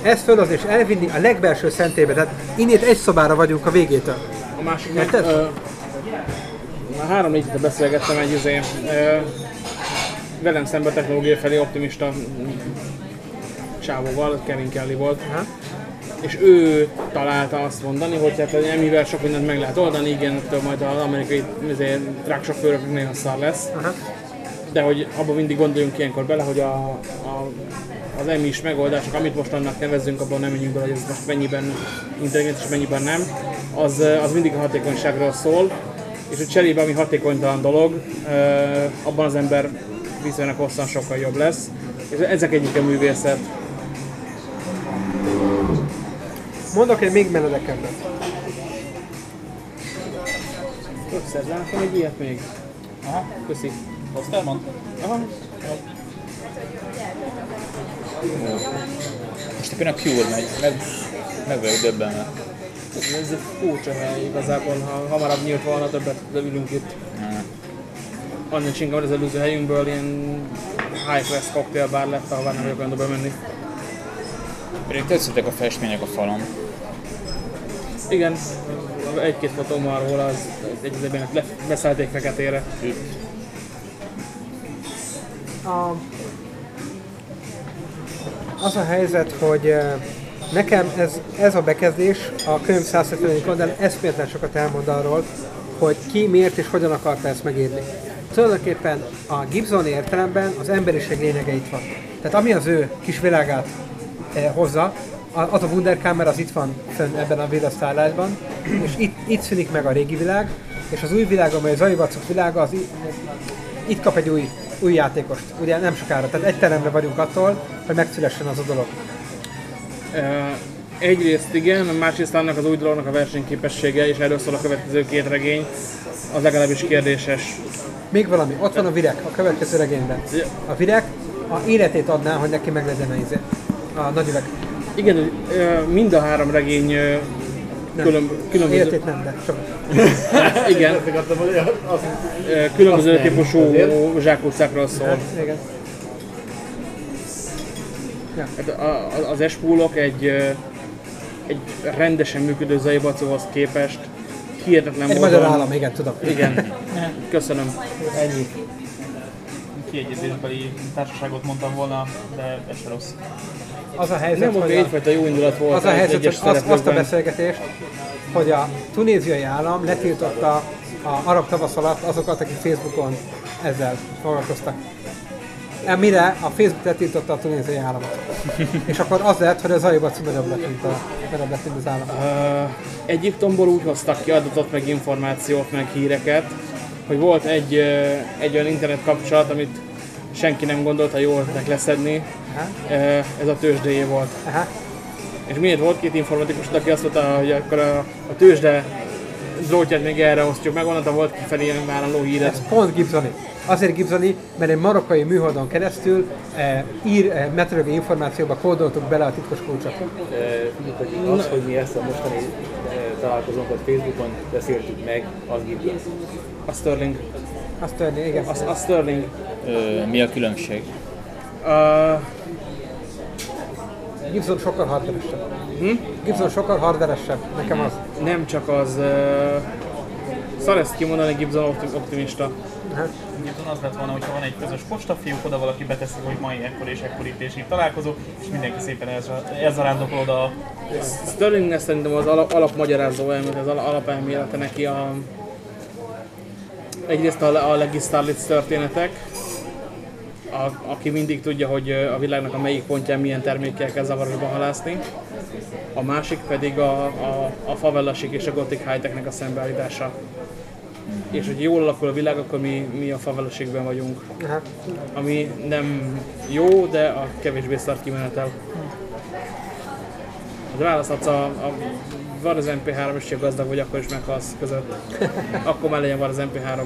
Ezt fölhozni és elvinni a legbelső szentébe. Tehát innét egy szobára vagyunk a végétől. A másik meg, ö, már három-négy beszélgettem egy izé, ö, velem szemben technológia felé optimista csávóval, Kevin Kelly volt. Aha. És ő találta azt mondani, hogy hát hogy emivel sok mindent meg lehet oldani, igen, ettől majd az amerikai izé, tráksofőröknek nagyon szar lesz. Aha. De hogy abban mindig gondoljunk ilyenkor bele, hogy a, a, az emis megoldások, amit most annak nevezzünk, abban nem menjünk bele, hogy ez most mennyiben intelligens és mennyiben nem, az, az mindig a hatékonyságról szól, és hogy cserébe, ami hatékonytalan dolog, ö, abban az ember viszonylag hosszan sokkal jobb lesz. És ezek egyik a művészet. Mondok egy még menedekebbet. Ötszer láttam egy ilyet még. Aha, Köszi. Osterman? Aha. Most éppen a Cure megy, meg, meg vagyok döbbenve. Ez egy furcsa hely igazából, ha hamarabb nyílt volna, többet ülünk itt. Annyi csinga van az előző helyünkből, ilyen high class cocktail bar lett, ahová nem vagyok olyan bemenni. Pedig tetszettek a festmények a falon. Igen, egy-két fotóm van róla, az, az egy időben le, leszállték feketére. A, az a helyzet, hogy nekem ez, ez a bekezdés a könyv 170. oldalán eszméletlen sokat elmond arról, hogy ki miért és hogyan akarta ezt megírni. tulajdonképpen a Gibson értelemben az emberiség lényege itt van. Tehát ami az ő kis világát eh, hozza, a- az a Wunderkammer az itt van fönn ebben a villasztállásban, és itt, itt szűnik meg a régi világ, és az új világ, amely az Aivacok világa, az itt kap egy új, új játékost, ugye nem sokára. Tehát egy teremre vagyunk attól, hogy megszülessen az a dolog. Ö, Egyrészt igen, másrészt annak az új dolognak a versenyképessége, és erről szól a következő két regény, az legalábbis kérdéses. Még valami, ott van a virek a következő regényben. A virek a életét adná, hogy neki meg legyen a, izé, a nagy üveg. Igen, mind a három regény külön, különböző, Életét nem, de csak. igen, különböző típusú Azért? zsákutcákról szól. Igen. Hát az espúlok egy, egy rendesen működő zaibacóhoz képest hihetetlen Egy módon... magyar állam, igen, tudom. Igen, köszönöm. Ennyi. Kiegyezésbeli társaságot mondtam volna, de ez se rossz. Az a helyzet, Nem, hogy hogy a, egyfajta jó indulat volt az a helyzet, hogy az, azt a beszélgetést, hogy a tunéziai állam letiltotta a arab tavasz alatt azokat, akik Facebookon ezzel foglalkoztak. Mire a Facebook letiltotta a tunéziai államot. És akkor az lett, hogy az Ajubacu nagyobb lett, mint, a, lett, mint az állam. Ö, Egyiptomból úgy hoztak ki adatot, meg információt, meg híreket, hogy volt egy, egy olyan internet kapcsolat, amit senki nem gondolta jól ötletnek leszedni. Aha. Ez a tőzsdéjé volt. Aha. És miért volt két informatikus, aki azt mondta, hogy akkor a, a tőzsde drótját még erre osztjuk meg, onnantól volt kifelé ilyen vállaló hír. Ez pont Gibsoni. Azért Gibsoni, mert egy marokkai műholdon keresztül eh, ír eh, meteorológiai információba kódoltuk bele a titkos kulcsot. Tudjuk, hogy az, hogy mi ezt a mostani eh, találkozónkat Facebookon beszéltük meg, az Gibson. A Sterling. Azt törni, igen. A, a Sterling. Ö, mi a különbség? Uh, Gibson sokkal hardveresebb. Hm? Gibson sokkal hardveresebb. Nekem az. nem csak az... Uh, szar ezt kimondani, Gibson optim- optimista. Aha. Gibson az lett volna, hogyha van egy közös postafiúk, oda valaki beteszi, hogy mai ekkor és ekkor itt és itt találkozó, és mindenki szépen ezzel, ezzel rándokol oda a Sterlingnek szerintem az alap, alapmagyarázó elmélet, az ala- alapelmélete neki a... Egyrészt a, a Legis Starlitz történetek, a, aki mindig tudja, hogy a világnak a melyik pontján milyen termékkel kell zavarosba halászni. A másik pedig a, a, a favellasik és a gothic high-technek a szembeállítása. És hogy jól alakul a világ, akkor mi, mi a favellasikben vagyunk. Aha. Ami nem jó, de a kevésbé szart kimenetel. De választhatsz a, a van az MP3 és gazdag vagy, akkor is meghalsz között. Akkor már legyen van az MP3,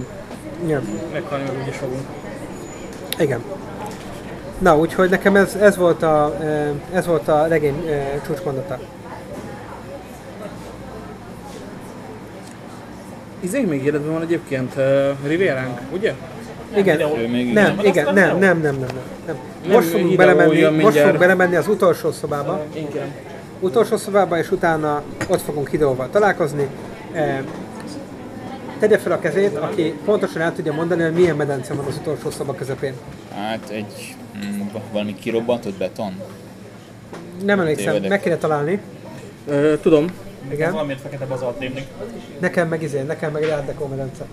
Ja. meghalni meg úgyis fogunk. Igen. Na, úgyhogy nekem ez, ez, volt, a, ez volt a regény csúcsmondata. Izé még életben van egyébként uh, Rivéránk, ugye? Igen. Ő még Nem, igen. igen, nem, nem, nem, nem, nem, nem. Nem, Most fogunk videó belemenni, most fogunk belemenni az utolsó szobába. Igen. Utolsó szobába, és utána ott fogunk videóval találkozni. Tegye fel a kezét, aki pontosan el tudja mondani, hogy milyen medence van az utolsó szoba közepén. Hát egy mm, valami kirobbantott beton. Nem emlékszem, Tévedek. meg kéne találni. Uh, tudom, Igen. valamiért fekete bazalt rémlik. Nekem meg izé, nekem meg egy Deco medence.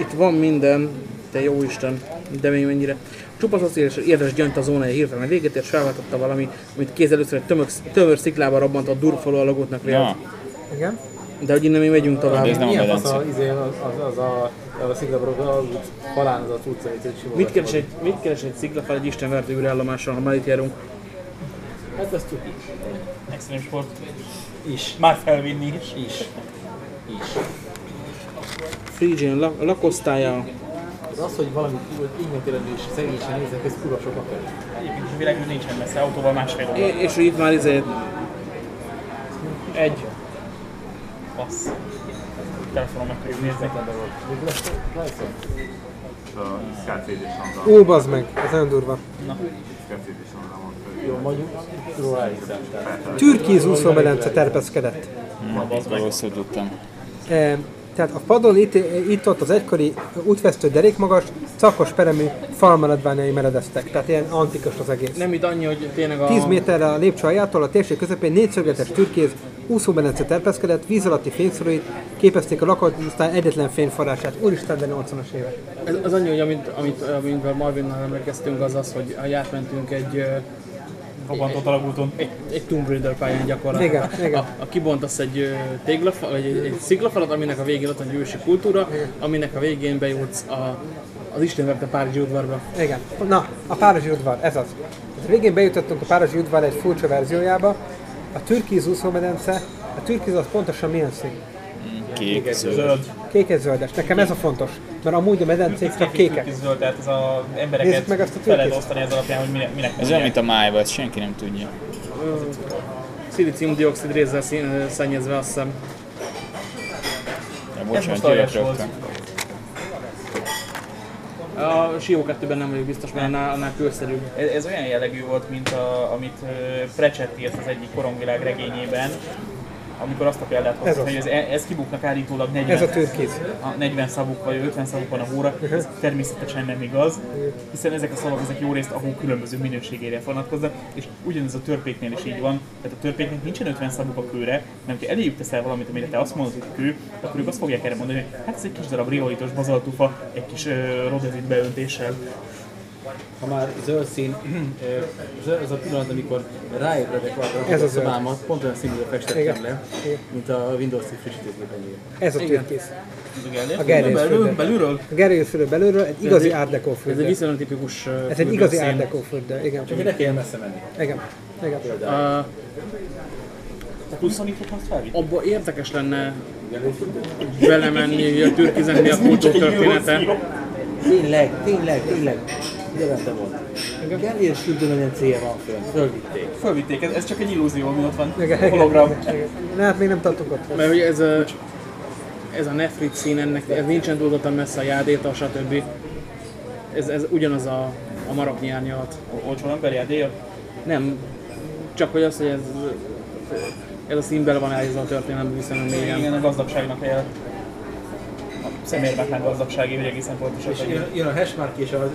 Itt van minden, te jó Isten, de még mennyire. Csupasz az éles, érdes gyandt a zónája hirtelen véget, és felváltotta valami, amit kéz először egy tömök, tömör sziklába robbantott durfaló a logótnak vélt. Ja, Igen. De hogy innen még megyünk tovább. De ez nem a Milyen fasz medence. a, izé, az, az, az a, a sziklabrok, az falán az a cucca. Mit keres egy, mit keres egy sziklafal egy istenvertő űrállomással, ha már itt járunk? Hát ezt tudjuk. Extrém sport. Is. Már felvinni is. Is. Is. Lak- lakosztálya, Az hogy valami hogy ingyentelenül és szegénysen néznek, ez kurva sokat kell. Egyébként a világban nincsen messze, autóval másfél óra. É- és itt már izé egy Passz. Telefonon meg tudjuk nézni. Ó, bazd meg, ez nagyon durva. Mondta, Jó, mondjuk. Tehát Türkiz úszómedence terpeszkedett. rosszul tudtam. Tehát a padon itt, itt ott az egykori útvesztő derékmagas, szakos peremű falmaradványai meredeztek. Tehát ilyen antikus az egész. nem itt annyi, hogy tényleg a... 10 méterre a lépcső aljától a térség közepén négyszögletes türkéz úszóbedence terpeszkedett, víz alatti fényszoróit képezték a lakosztály egyetlen fényforrását. Úristen, de 80-as évek. Ez, az annyi, hogy amit, amit, amit Marvinnal emlékeztünk, az az, hogy átmentünk egy, ö, Robbantott alagúton. egy, egy Tomb Raider pályán gyakorlatilag. Igen, igen. A, a kibontasz egy téglafal, vagy egy, egy sziglafalat, aminek a végén ott van egy ősi kultúra, aminek a végén bejutsz a, az Isten verte Párizsi udvarba. Igen. Na, a Párizsi udvar, ez az. Tehát végén bejutottunk a Párizsi udvar egy furcsa verziójába. A türkiz úszómedence, a türkiz az pontosan milyen szín? Kék, zöld. Zöld. Kékes-zöldes. Nekem ez a fontos. Mert amúgy a medencék csak kékek. Kis zöld, tehát ez a embereket Nézzük meg azt a fel lehet osztani ez alapján, hogy minek, minek Ez olyan, mint a májva, ezt senki nem tudja. Szilícium-dioxid rézzel szennyezve azt hiszem. Ja, bocsánat, volt. rögtön. A Sió 2-ben nem vagyok biztos, mert annál, annál kőszerűbb. Ez, ez olyan jellegű volt, mint a, amit Pratchett írt az egyik korongvilág regényében, amikor azt a példát Ez hozta, hogy ez, ez kibuknak állítólag 40, Ez a a 40 szavuk vagy 50 szavuk van a hóra, ez természetesen nem igaz, hiszen ezek a szavak ezek jó részt a hó különböző minőségére vonatkoznak, és ugyanez a törpéknél is így van, tehát a törpéknek nincsen 50 szavuk a kőre, mert ha eléjük teszel valamit, amire te azt mondod, hogy kő, akkor ők azt fogják erre mondani, hogy hát ez egy kis darab riolitos bazaltufa, egy kis uh, rodezit beöntéssel. Ha már zöld szín, az a pillanat, amikor ráébredek arra, hogy Ez a szobámat pont olyan színűre festettem Igen. le, mint a Windows 10 frissítőképernyője. Ez a türkiz. A földe. belülről? A gerjőszülő belülről egy igazi Art Deco Ez egy viszonylag tipikus Ez egy igazi. Art Deco fürdő, igen. Csak ne kelljen messze menni. Igen. Igen. Uh, abba érdekes lenne belemenni, hogy a türkizen mi a kultúr története. Tényleg, tényleg, tényleg. Ide bente volt. Gerjés fürdőmedencéje van fönn, fölvitték. Fölvitték, ez, ez csak egy illúzió, ami ott van. Igen, Hologram. igen, igen. Na, hát még nem tartunk ott. Mert ugye ez a, ez a nefrit szín, ennek, ez nincsen túlzottan messze a jádéta, stb. Ez, ez ugyanaz a, a maroknyi árnyalat. Olcsó emberjádéja? Nem, csak hogy az, hogy ez, ez a színben van elhelyezve a történelemben viszonylag mélyen. Igen, a gazdagságnak a szemérmetlen gazdagsági, vagy egészen pontosak. És jön, jön a hashmark és a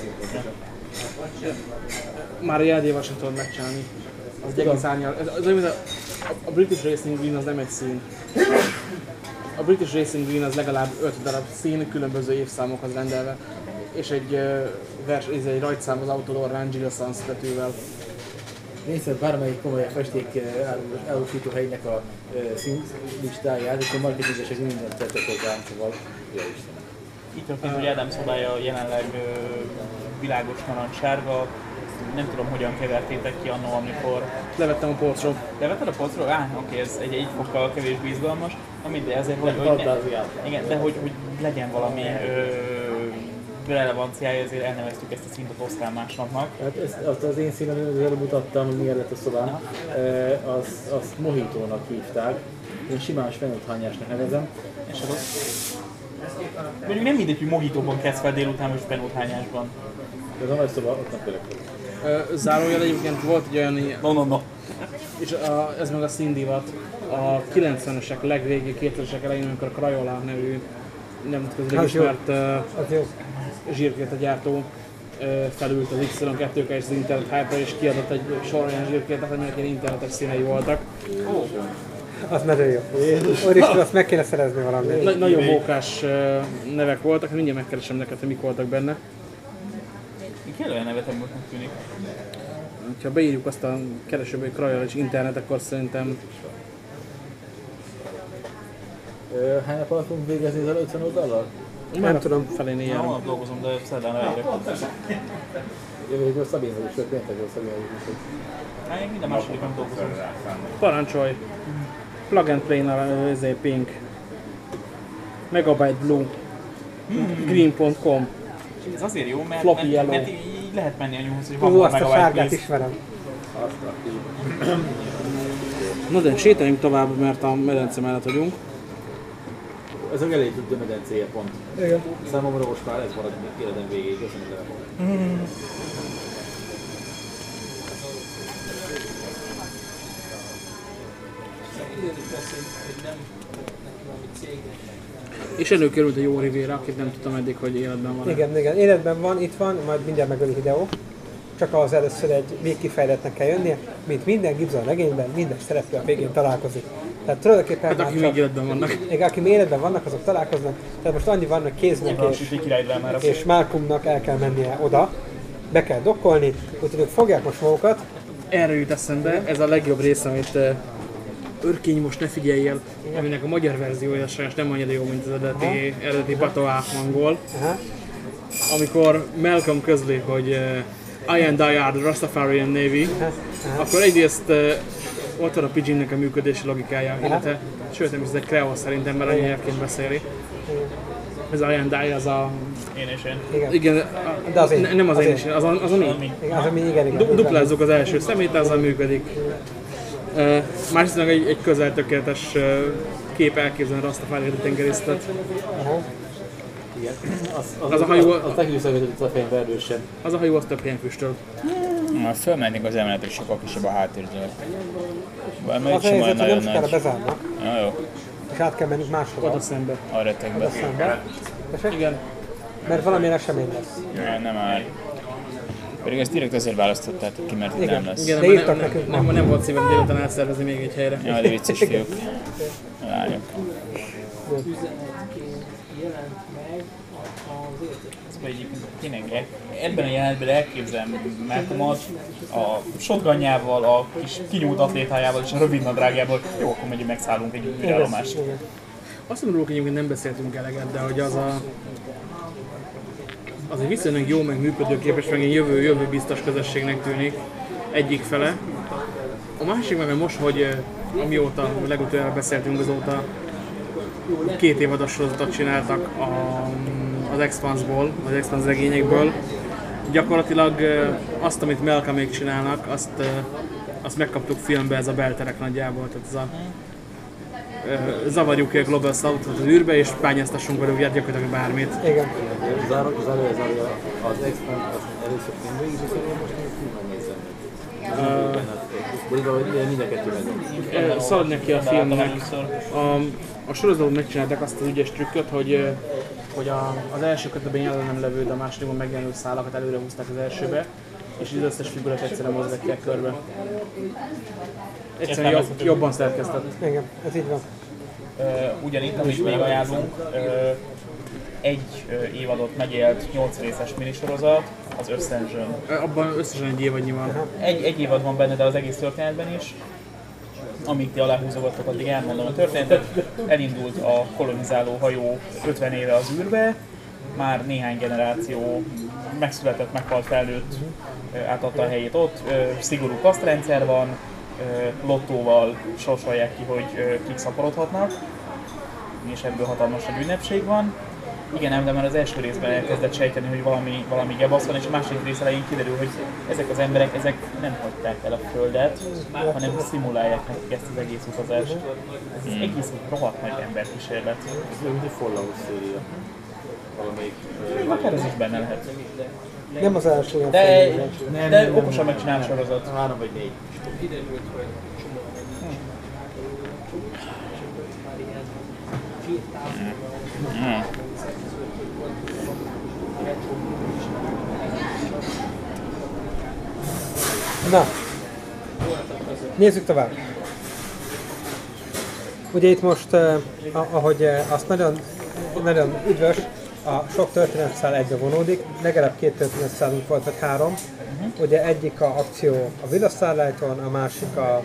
színpontosan. Már a jádéval sem tudod megcsinálni. Az egy egész árnyal. Ez, az, a, a British Racing Green az nem egy szín. A British Racing Green az legalább 5 darab szín, különböző évszámokhoz rendelve. És egy, vers, ez egy rajtszám az Run Jill Sans betűvel. Nézd bármelyik komoly festék árusító helynek a szín listáját, és a marketingesek mindent tettek hozzá, szóval jó Isten. Így történt, hogy Ádám szobája jelenleg világos narancssárga, nem tudom hogyan kevertétek ki annó, amikor Levettem a polcról. levetted a polcról? Á, oké, ez egy, egy fokkal kevésbé izgalmas, amit de ezért, hogy, hogy Fantáziát. igen, de hogy, hogy legyen valami ö, relevanciája, ezért elneveztük ezt a szintet Oszkár másnapnak. Hát ezt, azt az én színem, az előbb mutattam, hogy milyen lett a szobám, ö, az, azt mohitónak hívták. Én simán spenóthányásnak nevezem. És az Mondjuk nem mindegy, hogy mohitóban kezd fel délután, vagy spenóthányásban. De az a nagy szoba, ott nem. Ö, Zárójel egyébként volt egy olyan, No, no, no. és a, ez meg a színdivat, a 90-esek legvégi, 2000-esek elején, amikor a Crayola nevű nemzetközileg jó. ismert ö, Az jó. zsírkrétagyártó ö, felült az Y2 és az internet hype és kiadott egy sor olyan zsírkrétát, aminek ilyen internetes színei voltak. Az nagyon jó. Úristen, azt meg kéne szerezni valamit. Na, nagyon mókás nevek voltak, mindjárt megkeresem neked, hogy mik voltak benne. Kellően nevetemültnek tűnik. Ha beírjuk azt a keresőbe, hogy és internet, akkor szerintem Hány nap alatt fogunk végezni ezzel 50 oldallal? Már tudom. felé Én járunk. holnap dolgozom, de szerdán elérek. Jövő hétből Szabinhoz is, vagy péntekből Szabinhoz is. Hát én minden második nap dolgozom. Parancsolj! Plug and play na ezé pink. Megabyte blue. Green.com. Ez azért jó, mert, Floppy mert, mert így lehet menni a nyomhoz, hogy van Ú, van azt a sárgát ismerem. Na de sétáljunk tovább, mert a medence mellett vagyunk. Ez a elég tudja medencéje pont. Igen. Számomra most már ez marad életem végéig, köszönöm telefonon. És előkerült a jó Riviera, akit nem tudtam eddig, hogy életben van. Igen, igen. Életben van, itt van, majd mindjárt megöli Hideo. csak az először egy még kifejletnek kell jönnie, mint minden Gibson regényben, minden szereplő a végén találkozik. Tehát tulajdonképpen Hát csak, még életben vannak. még aki még életben vannak, azok találkoznak. Tehát most annyi van, hogy kéznek és, és Malcolmnak el kell mennie oda, be kell dokkolni, úgyhogy ők fogják most magukat, Erre jut eszembe, ez a legjobb rész, amit uh, Örkény most ne figyeljél, aminek a magyar verziója sajnos nem annyira jó, mint az eredeti, eredeti Patoá angol, Aha. amikor Malcolm közli, hogy uh, I am Diard Rastafarian Navy, akkor egyrészt uh, ott van a Pidginnek a működési logikája, illetve, sőt nem is ez egy kreol szerintem, mert annyi nyelvként beszéli. Ez a Die, az a... Én és én. Igen. Igen, a, De az én. ne- nem az, Az én én. is, az, a- az a mi. Igen, az, ami igen, igen. Du- van. duplázzuk az első szemét, azzal működik. Uh, másrészt meg egy, egy közel tökéletes uh, kép elképzelni Rastafari tengerésztet. Aha. Igen. Az, az, Az a hajó- Az, az technikai személyzet a fejem verdősen. Az a hajó az több helyen füstöl. Ha fölmennénk az emeletre, sokkal kisebb a háttérzöld. Mert Az a sem olyan helyzet, hogy nem nagyon nagy. bezárnak, Ja, jó, és át kell mennünk máshova. Oda szembe. arra tek be. Szembe. Tessék? Igen. Mert valamilyen esemény lesz. Ja, nem áll. Pedig ezt direkt azért választottátok ki, mert itt nem lesz. Igen, De nem, írtak nem, nekünk nem, ma. nem, volt szívem délután elszervezni még egy helyre. Ja, de vicces fiúk. Lányok. Pedig egyébként tényleg e- ebben a jelenetben elképzelem Malcolmot a shotgunjával, a kis kinyújt atlétájával és a rövid nadrágjával. Jó, akkor megyünk megszállunk egy űrállomást. Azt mondom, hogy egyébként nem beszéltünk eleget, de hogy az a az egy viszonylag jó, meg működőképes, meg egy jövő, jövő biztos közösségnek tűnik egyik fele. A másik meg most, hogy eh, amióta legutóbb beszéltünk, azóta két évados sorozatot csináltak a, az Expanse-ból, az Expanse regényekből. Gyakorlatilag azt, amit Malcolmék csinálnak, azt, azt megkaptuk filmbe, ez a belterek nagyjából, tehát ez a zavarjuk ki a Global South-ot az űrbe, és bányáztassunk velük gyakorlatilag bármit. Igen. Záró, zárója, zárója, az Expand, az először film végig, és szerintem most még filmen nézem. Ö, Szalad neki a filmnek. A, a sorozatban megcsinálták azt az ügyes trükköt, hogy, hogy a, az első kötetben jelen nem levő, de a másodikban megjelenő szálakat előre húzták az elsőbe, és így az összes figurát egyszerűen mozgatják körbe. Egyszerűen jobb, jobban szerkesztett. Igen, ez így van. Ö, ugyanitt, amit még ajánlunk, ö, egy évadot megélt 8 részes minisorozat, az Ascension. Abban összesen egy évadnyi van. Egy, egy évad van benne, de az egész történetben is. Amíg ti aláhúzogattok, addig elmondom a történetet. Elindult a kolonizáló hajó 50 éve az űrbe, már néhány generáció megszületett, meghalt felnőtt átadta a helyét ott. Szigorú kasztrendszer van, lottóval sorsolják ki, hogy kik szaporodhatnak, és ebből hatalmas nagy ünnepség van. Igen, de már az első részben elkezdett sejteni, hogy valami, valami gebasz van, és a második rész elején kiderül, hogy ezek az emberek ezek nem hagyták el a Földet, hanem szimulálják nekik ezt az egész utazást. Ez az egész egy rohadt nagy emberkísérlet. Ez mint egy Fallout széria. Valamelyik... Akár ez is benne lehet. Nem az első De, film. de okosan megcsinált sorozat. Három vagy négy. Na, nézzük tovább. Ugye itt most, eh, ahogy eh, azt nagyon, nagyon üdvös, a sok történetszál egybe vonódik, legalább két történetszálunk volt, vagy három. Ugye egyik a akció a Villaszárlájton, a másik a,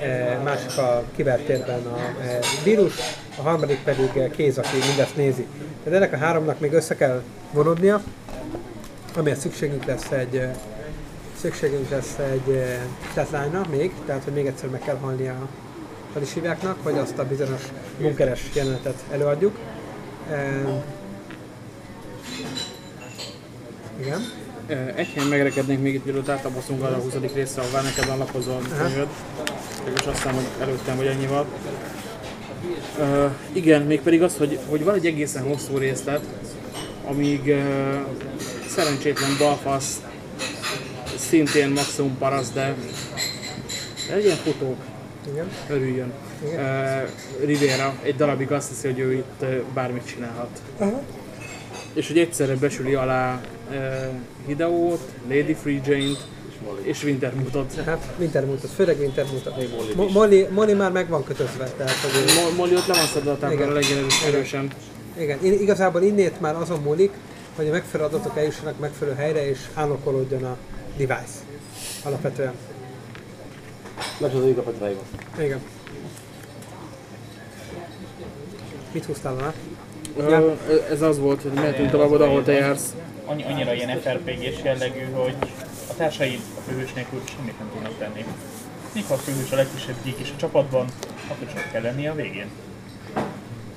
eh, másik a kibertérben a vírus, a harmadik pedig Kéz, aki mindezt nézi. Tehát ennek a háromnak még össze kell vonódnia, amiért szükségünk lesz egy szükségünk lesz egy eh, deadline még, tehát hogy még egyszer meg kell halni a is hívjáknak, hogy azt a bizonyos bunkeres jelenetet előadjuk. Eh, igen. Ö, Egy helyen megrekednénk még itt, mielőtt átaboszunk arra a 20. részre, ahová neked van lapozó könyved. És azt hiszem, hogy előttem vagy ennyival. Uh, igen, mégpedig az, hogy, hogy van egy egészen hosszú részlet, amíg uh, szerencsétlen balfasz, szintén maximum parasz, de legyen futók, Igen. örüljön. Uh, Rivera egy darabig azt hiszi, hogy ő itt uh, bármit csinálhat. És hogy egyszerre besüli alá Hideót, Lady Free Jane-t és Wintermutot. Hát Wintermutot, főleg Wintermutot. Mo- Molly, Molly már meg van kötözve, tehát hogy Mo- Molly ott le van szedve a táblára Igen. legyen erősen. igen, én igazából innét már azon múlik, hogy a megfelelő adatok eljussanak megfelelő helyre és ánokolódjon a device. Alapvetően. Lecsodoljuk a petrájban. Igen. Mit húztál alá? Ö, Ez az volt, hogy mehetünk tovább oda, ahol te jársz. Annyi, annyira ilyen FRPG-s jellegű, hogy a társaid a főhős nélkül semmit nem tudnak tenni. Mikor a főhős a legkisebb gyík is a csapatban, akkor csak kell lennie a végén.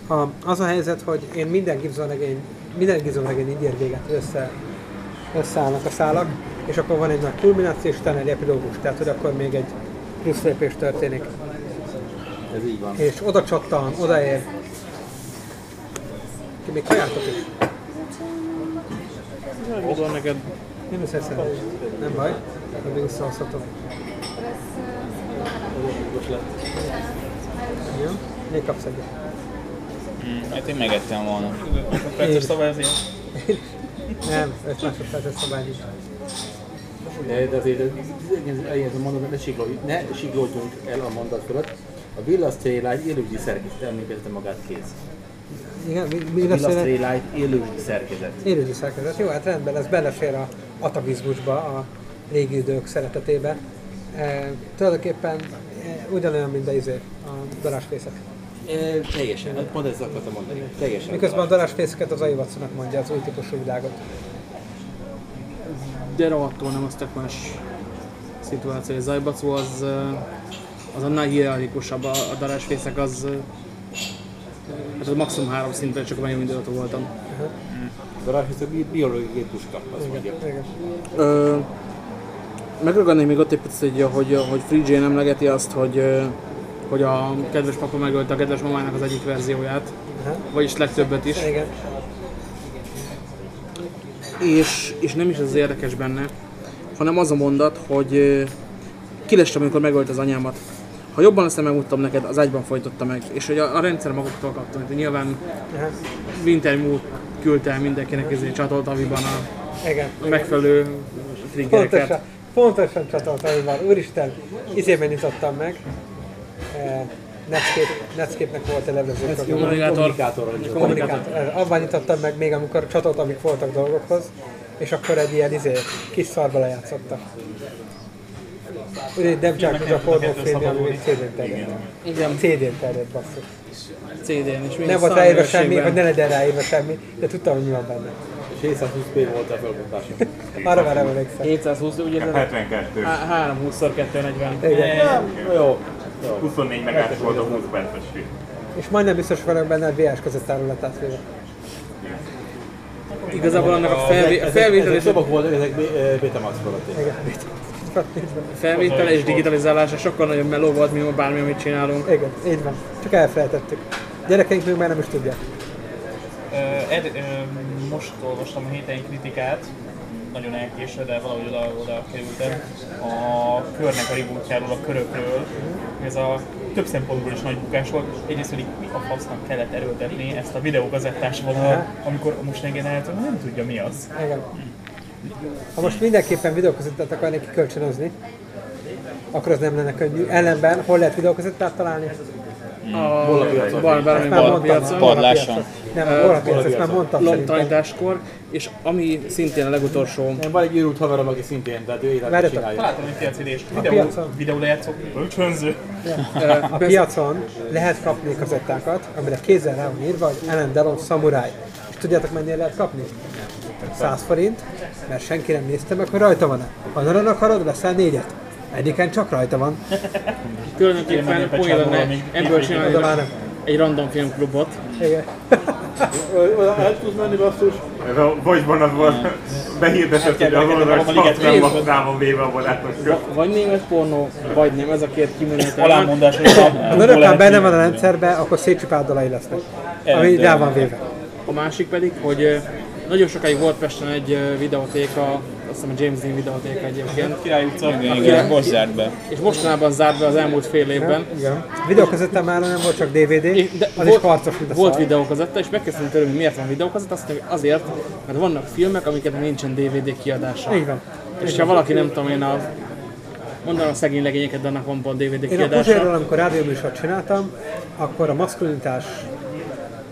Ha az a helyzet, hogy én minden Gibson regény, minden Gibson regény így ér véget, össze, összeállnak a szálak, és akkor van egy nagy kulmináció, és utána egy epilógus, tehát hogy akkor még egy plusz lépés történik. Ez így van. És oda csattan, odaér. Ki még kajátok is? Megmondom neked. Nem is eszem. Nem baj, addig visszahozhatom. Jó? Még kapsz egyet. Mm, Hát én megettem volna. Perces szabályozás. Nem, 5 másodperces szabály nincs. De azért elég mondom, ne, siklódj, ne siklódjunk el a mondat fölött. A Villa Straylight élőgyi szerkezet emlékezte magát kész. Igen, mi, mi Villa lesz a Straylight élőgyi szerkezet. élőgyi szerkezet? Jó, hát rendben, ez belefér a atavizmusba, a régi idők szeretetébe. E, tulajdonképpen e, ugyanolyan, mint a, izé, a darásfészek. E, teljesen, hát pont ezt akartam mondani. Teljesen. Miközben a darásfészeket az Aivatszonak mondja, az új típusú világot. De rohadtul nem az más szituáció. A Zajbacó az, az annál hierarchikusabb, a, a darásfészek az ö, Hát az maximum három szinten, csak mindent ott voltam. Darásfészek bi- biológiai puska, azt mondja. Megragadnék még ott egy picit, hogy, hogy, hogy Free Jane emlegeti azt, hogy, ö, hogy a kedves papa megölte a kedves mamának az egyik verzióját, vagyis legtöbbet is. Igen. És, és nem is az érdekes benne, hanem az a mondat, hogy kilestem, amikor megölt az anyámat. Ha jobban azt megmutatom neked, az ágyban folytotta meg. És hogy a, a rendszer maguktól kaptam. hogy Nyilván. Wintermute küldte el mindenkinek ezért csatolt aviban a Igen. megfelelő triggereket. Pontosan, pontosan csatolt, van. Úristen, izében nyitottam meg. E, Netscape, Netscape-nek volt egy levelező Kommunikátor. Kommunikátorral is. kommunikátor. Abban nyitottam meg még amikor csatolt, amik voltak dolgokhoz, és akkor egy ilyen izé, kis szarba lejátszottak. Ugye egy DevJack a pornófilm, ami még CD-n terjedt. Igen, CD-n terjedt, basszus. CD-n is. Nem volt ráírva semmi, hogy ne legyen ráírva semmi, de tudtam, hogy mi van benne. És 720p volt a felbontása. Arra már emlékszem. 720, ugye ez 72. 3 20 x 240. Igen. Jó. 24 megás volt a 20 perces film. És majdnem biztos vagyok benne, hogy VS kazettáról lett átvéve. Igazából annak a felvé- a Ezek, felvétel ezek és, szobak voltak, ezek Betamax fölötték. Igen. felvétel és digitalizálása sokkal nagyobb meló volt, mint bármi, amit csinálunk. Igen, így van. Csak elfelejtettük. Gyerekeink még már nem is tudják. Ed, most olvastam a héten kritikát, nagyon elkésve, de valahogy oda, oda kerültem, a körnek a rebootjáról, a körökről. Ez a több szempontból is nagy bukás volt. Egyrészt, hogy mi a fasznak kellett erőltetni ezt a videógazettás vonalat, amikor most engem eltől nem tudja mi az. Igen. Ha most mindenképpen videókazettát akarnék kikölcsönözni, akkor az nem lenne könnyű. Ellenben hol lehet videókazettát találni? A bal, bármi Már bal mondtam. piacon. Padláson. Nem, a piac, ezt már mondtam és ami szintén a legutolsó Én van egy őrült haverom, aki szintén, tehát ő Várjatok. csinálja. Találtam egy videó, piacon? videó lejátszók, kölcsönző. A piacon lehet kapni kazettákat, amire kézzel rá van írva, hogy Ellen Delon Samurai. És tudjátok mennyire lehet kapni? 100 forint, mert senki nem nézte meg, hogy rajta van-e. Ha nagyon akarod, veszel négyet. Egyiken csak rajta van, tulajdonképpen olyan lenne ebből csinálni nem. egy random filmklubot. Igen. Oda el tudsz menni basszus? Ez a Voice-ban az volt, behirdetett, hogy az oldal csak rá van véve a barátok Vagy német pornó, vagy nem, ez a két kimenetel. Alámondás, hogy Ha örökán benne van a rendszerben, akkor szétcsipárdalai lesznek. Ami rá van véve. A másik pedig, hogy nagyon sokáig volt Pesten egy ö, videóték a azt hiszem a James Dean videótéka egyébként. Király utca. Igen, igen, most zárt be. És mostanában zárt be az elmúlt fél évben. Igen. Videókazettán már nem volt csak DVD, de az is karcos, mint a Volt videókazetta, és megkezdtem tőlem, hogy miért van videókazetta, azt mondja, azért, mert vannak filmek, amiket nincsen DVD kiadása. Van. És ha valaki nem tudom én a mondanom a szegény legényeket, de annak van pont DVD Én a kiadása. Puzsérről, amikor rádióműsort csináltam, akkor a maszkulinitás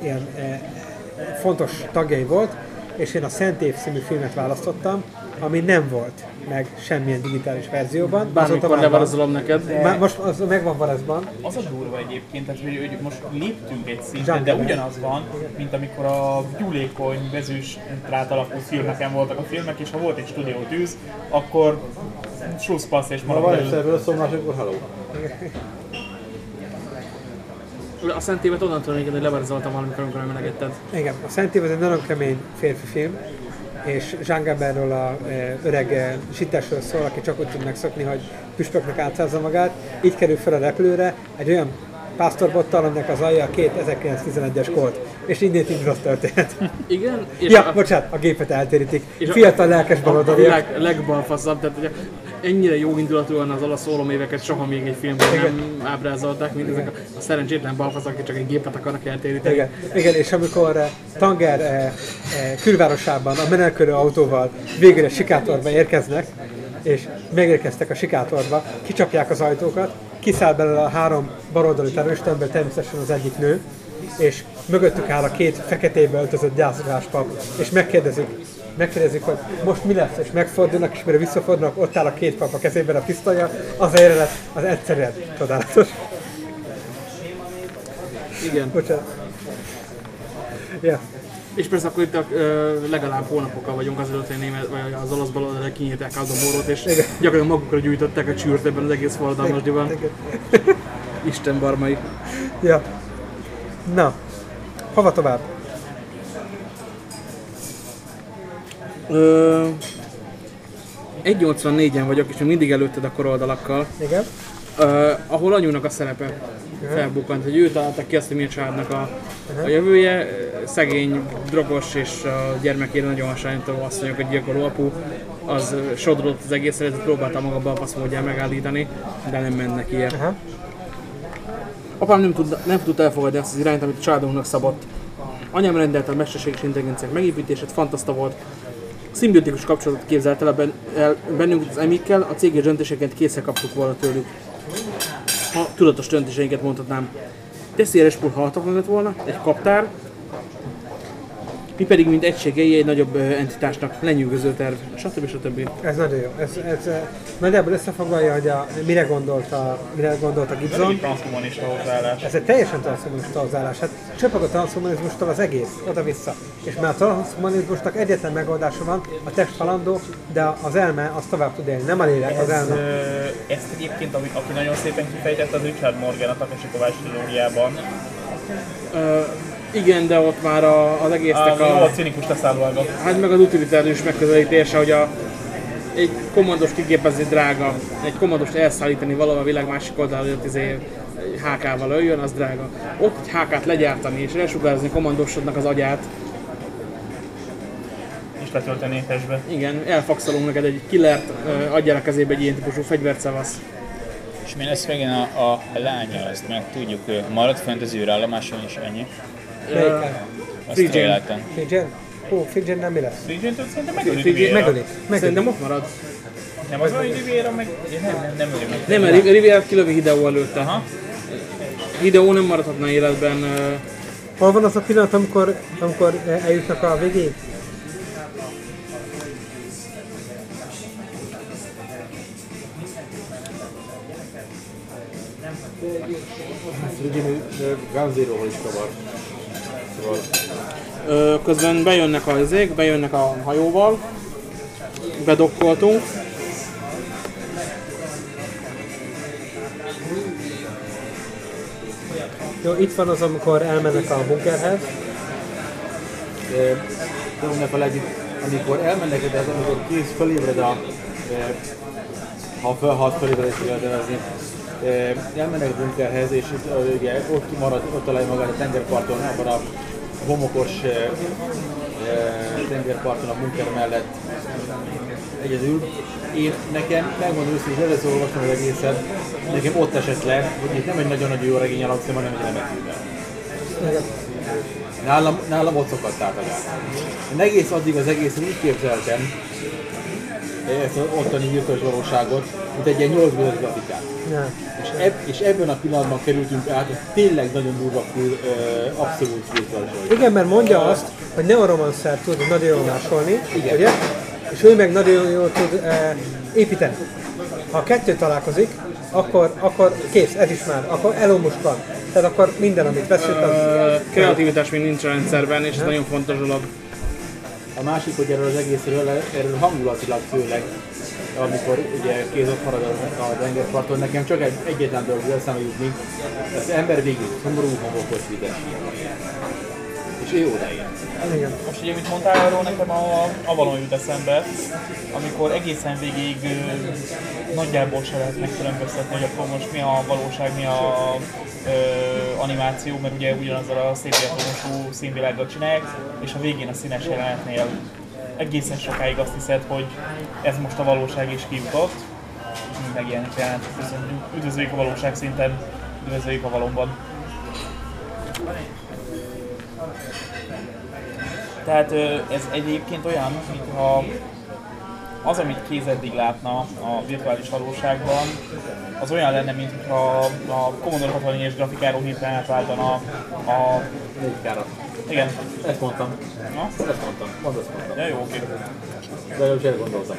ilyen e, fontos tagjai volt, és én a Szent Év című filmet választottam, ami nem volt meg semmilyen digitális verzióban. Bármikor már van. levarázolom neked. Már most az megvan Varezban. Az a durva egyébként, tehát, hogy, hogy most léptünk egy szintet, de ugyanaz van, mint amikor a gyúlékony, vezős alapú filmeken voltak a filmek, és ha volt egy stúdió tűz, akkor slusszpassz és Ha maradt van belőle. egyszer összeomlás, akkor haló. A Szent Évet onnan tudom, hogy levarázoltam valamikor, amikor emelegetted. Igen, a Szent Év az egy nagyon kemény férfi film, és Jean Gaberről a e, öreg e, sitesről szól, aki csak úgy tud megszokni, hogy püspöknek átszázza magát. Így kerül fel a repülőre egy olyan pásztorbottal, aminek az alja a két 1911-es kolt. És így indul a történet. Igen, és Ja, a, bocsánat, a gépet eltérítik. És a- Fiatal lelkes a baloldaliak. világ legbalfaszább, tehát ugye ennyire jó indulatúan az olasz óloméveket soha még egy filmben nem ábrázolták, mint ezek a, a szerencsétlen balfaszak, akik csak egy gépet akarnak eltéríteni. Igen, igen, és amikor eh, Tanger eh, eh, külvárosában a menelkörő autóval végre sikátorba érkeznek, és megérkeztek a sikátorba, kicsapják az ajtókat, kiszáll belőle a három baloldali terrorista, természetesen az egyik nő, és mögöttük áll a két feketébe öltözött gyászgáspap, és megkérdezik, megkérdezik, hogy most mi lesz, és megfordulnak, és mire visszafordulnak, ott áll a két pap a kezében a pisztolya, az a jelenet, az egyszerűen csodálatos. Igen. Bocsánat. Ja. És persze akkor itt a, ö, legalább hónapokkal vagyunk azelőtt, hogy a német, vagy az olasz baloldalra kinyírták Aldoborot, és gyakorlatilag magukra gyűjtöttek a csűrt ebben az egész forradalmasdiban. Isten barmai. Ja. Na, hova tovább? Ö, 1.84-en vagyok, és még mindig előtted a koroldalakkal, Igen. uh, ahol anyunak a szerepe felbukkant, hogy ő találta ki azt, hogy mi a családnak a, a jövője, szegény, drogos és a gyermekére nagyon hasonlító asszonyok, hogy gyilkoló apu, az ö, sodrodott az egész életet, próbálta maga balfasz módján megállítani, de nem ment neki ilyen. Apám nem, tud, nem tudta elfogadni azt az irányt, amit a családunknak szabott. Anyám rendelte a mesterséges intelligenciák megépítését, fantaszta volt. Szimbiotikus kapcsolatot képzelt el, ben, el bennünk az emikkel, a céges döntéseket készre kaptuk volna tőlük. Ha tudatos döntéseinket mondhatnám. Teszi Erespul halhatatlan lett volna, egy kaptár, mi pedig, mint egységei egy nagyobb entitásnak lenyűgöző terv, stb. stb. Ez nagyon jó. Ez, ez nagyjából összefoglalja, hogy a, mire gondolt a, mire gondolt a Ez Gibson. egy transhumanista hozzáállás. Ez egy teljesen transhumanista hozzáállás. Hát csöpög a transhumanizmustól az egész, oda-vissza. És már a transhumanizmusnak egyetlen megoldása van, a test halandó, de az elme az tovább tud élni. Nem a lélek, az Ez, elme. ö, ezt egyébként, ami, aki nagyon szépen kifejtette, az Richard Morgan a Takashi Kovács trilógiában. Ö, igen, de ott már a, az egésznek A, a... a cinikus leszállvága. Hát meg az utilitárius megközelítése, hogy a, egy kommandos kiképezni drága, egy kommandost elszállítani valahol a világ másik oldalra, hogy izé, HK-val öljön, az drága. Ott egy HK-t legyártani és lesugározni kommandosodnak az agyát, És letölteni testbe. igen, elfakszolunk neked egy killert, adjál a kezébe egy ilyen típusú fegyvert szavasz. És mi lesz végén a, a lánya, ezt meg tudjuk, ő marad fent az űrállomáson is ennyi. Jane. életen. Fidzsen? Ó, Fidzsen nem mi lesz? Frigent szerintem Riviera. Megölik. Megölik. Szerintem ott marad. Nem az, hogy Riviera meg... Nem, nem, nem ölik meg. Nem, Riviera kilövi Hideo előtte. Aha. Hideo nem maradhatna életben. Hol van az a pillanat, amikor, amikor eh, eljutnak a végéig? Frigini Gun Zero-val is kavar. Ö, közben bejönnek a izék, bejönnek a hajóval, bedokkoltunk, Jó, itt van az, amikor elmennek a bunkerhez. de ne felejtjük, amikor elmennek, de az, amikor kész felébred a, e, ha fel, ha felébred, is lehet nevezni, e, elmennek a bunkerhez, és itt, ugye, ott marad, ott találja magát a tengerparton, abban a homokos e, tengerparton a bunker mellett egyedül. Én nekem, megmondom őszintén, hogy először olvastam az egészet, nekem ott esett le, hogy itt nem egy nagyon nagy jó regény alapszem, hanem egy remek Nálam, nálam ott szakadt át a gát. Én egész addig az egész úgy képzeltem, ezt az ottani virtuális valóságot, mint egy ilyen 8 bitos grafikát. Ja. És, eb, és ebben a pillanatban kerültünk át, hogy tényleg nagyon durva, full, ö, abszolút virtuális. Igen, mert mondja azt, hogy Neuromancer tud nagyon jól másolni, ugye? És ő meg nagyon jól tud e, építeni. Ha a kettő találkozik, akkor, akkor kész, ez is már, akkor elomus van. Tehát akkor minden, amit veszünk, az... Ö, Kreativitás még nincs a rendszerben, és ez nagyon fontos dolog. A másik, hogy erről az egészről, erről hangulatilag főleg, amikor ugye kéz ott marad a, tengerparton, nekem csak egy, egyetlen dolog jut eszembe jutni, az ember végig szomorú homokos vizes. És ő odaér. Igen. Most ugye, mit mondtál arról, nekem a Avalon jut eszembe, amikor egészen végig nagyjából se lehet megkülönböztetni, hogy akkor most mi a valóság, mi a ö, animáció, mert ugye ugyanazzal a szép diatomosú színvilággal csinálják, és a végén a színes jelenetnél egészen sokáig azt hiszed, hogy ez most a valóság is mind megjelenik jelenet, viszont üdvözöljük a valóság szinten, üdvözöljük a valóban. Tehát ez egyébként olyan, mintha az, amit kéz eddig látna a virtuális valóságban, az olyan lenne, mintha a Commodore 64-es grafikáról hirtelen átváltana a... Négykára. Igen. Ezt mondtam. Na? Ezt mondtam. Pont ezt mondtam. Ja, jó, oké. De előbb erre gondoltam.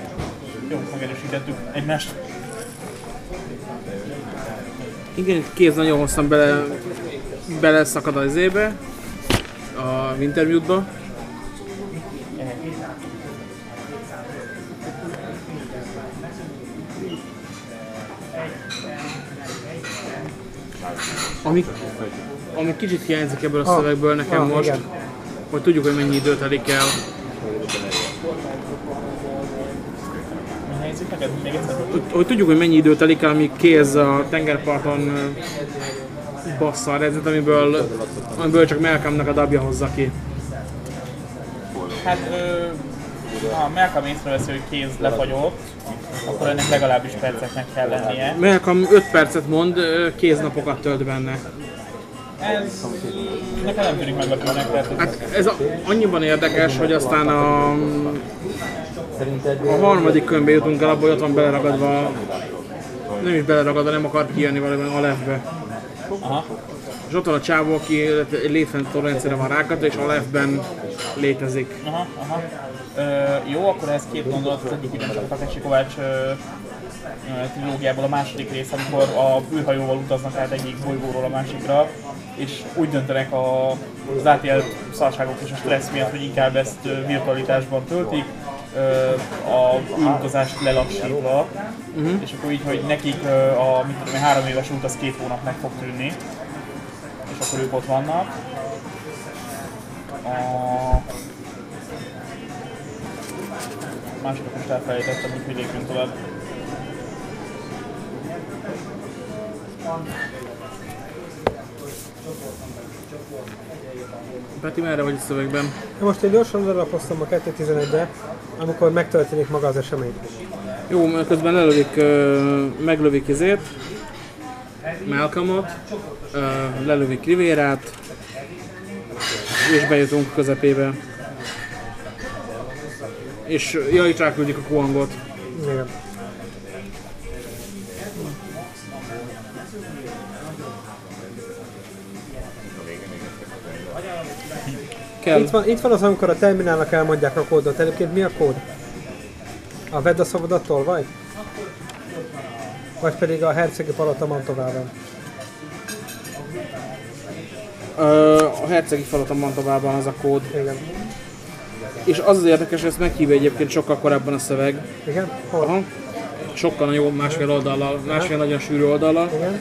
Jó, megerősítettük egymást. Igen, kéz nagyon hosszan bele, bele szakad az izébe, a Wintermute-ba. Ami, ami kicsit hiányzik ebből a Ah, szövegből nekem ah, most, igen. hogy tudjuk, hogy mennyi idő telik el. Hogy, tudjuk, hogy mennyi idő telik el, amíg kéz a tengerparton bassza a rezet, amiből, amiből csak Malcolmnak a dabja hozza ki. Hát, ö, ha Malcolm észreveszi, hogy kéz lefagyott, akkor ennek legalábbis perceknek kell lennie. Malcolm 5 percet mond, kéznapokat tölt benne. Ez nekem nem tűnik meglepőnek, tehát Hát ez a, annyiban érdekes, hogy aztán a, a harmadik könyvbe jutunk el, abból ott van beleragadva, nem is beleragadva, nem akar kijönni valami a levbe. Aha. És ott van a csávó, aki létfenntartó van rákat, és a levben létezik. Aha, aha. Jó, akkor ez két gondolat, az egyik ugyancsak a Takeshi Kovács trilógiából a második rész, amikor a űrhajóval utaznak át egyik bolygóról a másikra, és úgy döntenek a, az átélt szarságok és a stressz miatt, hogy inkább ezt virtualitásban töltik, a űrutazást lelassítva, uh-huh. és akkor így, hogy nekik a mit tudom, három éves út az két hónapnak fog tűnni, és akkor ők ott vannak. A másikat most elfelejtettem, hogy lépjünk tovább. Peti, merre vagy a szövegben? Most én gyorsan lerapoztam a 2.11-re, amikor megtörténik maga az esemény. Jó, mert közben lelövik, meglövik izét, Malcolmot, ö, lelövik Rivérát, és bejutunk közepébe. És ja, itt ráküldik a Kuangot. Igen. Kell. Itt van, itt van az, amikor a terminálnak elmondják a kódot. Egyébként mi a kód? A vedd a szavadat vagy? Vagy pedig a hercegi palota Mantovában? Ö, a hercegi falat a Mantovában az a kód. Igen. És az az érdekes, hogy ezt meghívja egyébként sokkal korábban a szöveg. Igen? Hol? Aha. Sokkal nagyobb, másfél oldallal, másfél nagyon sűrű oldallal. Igen.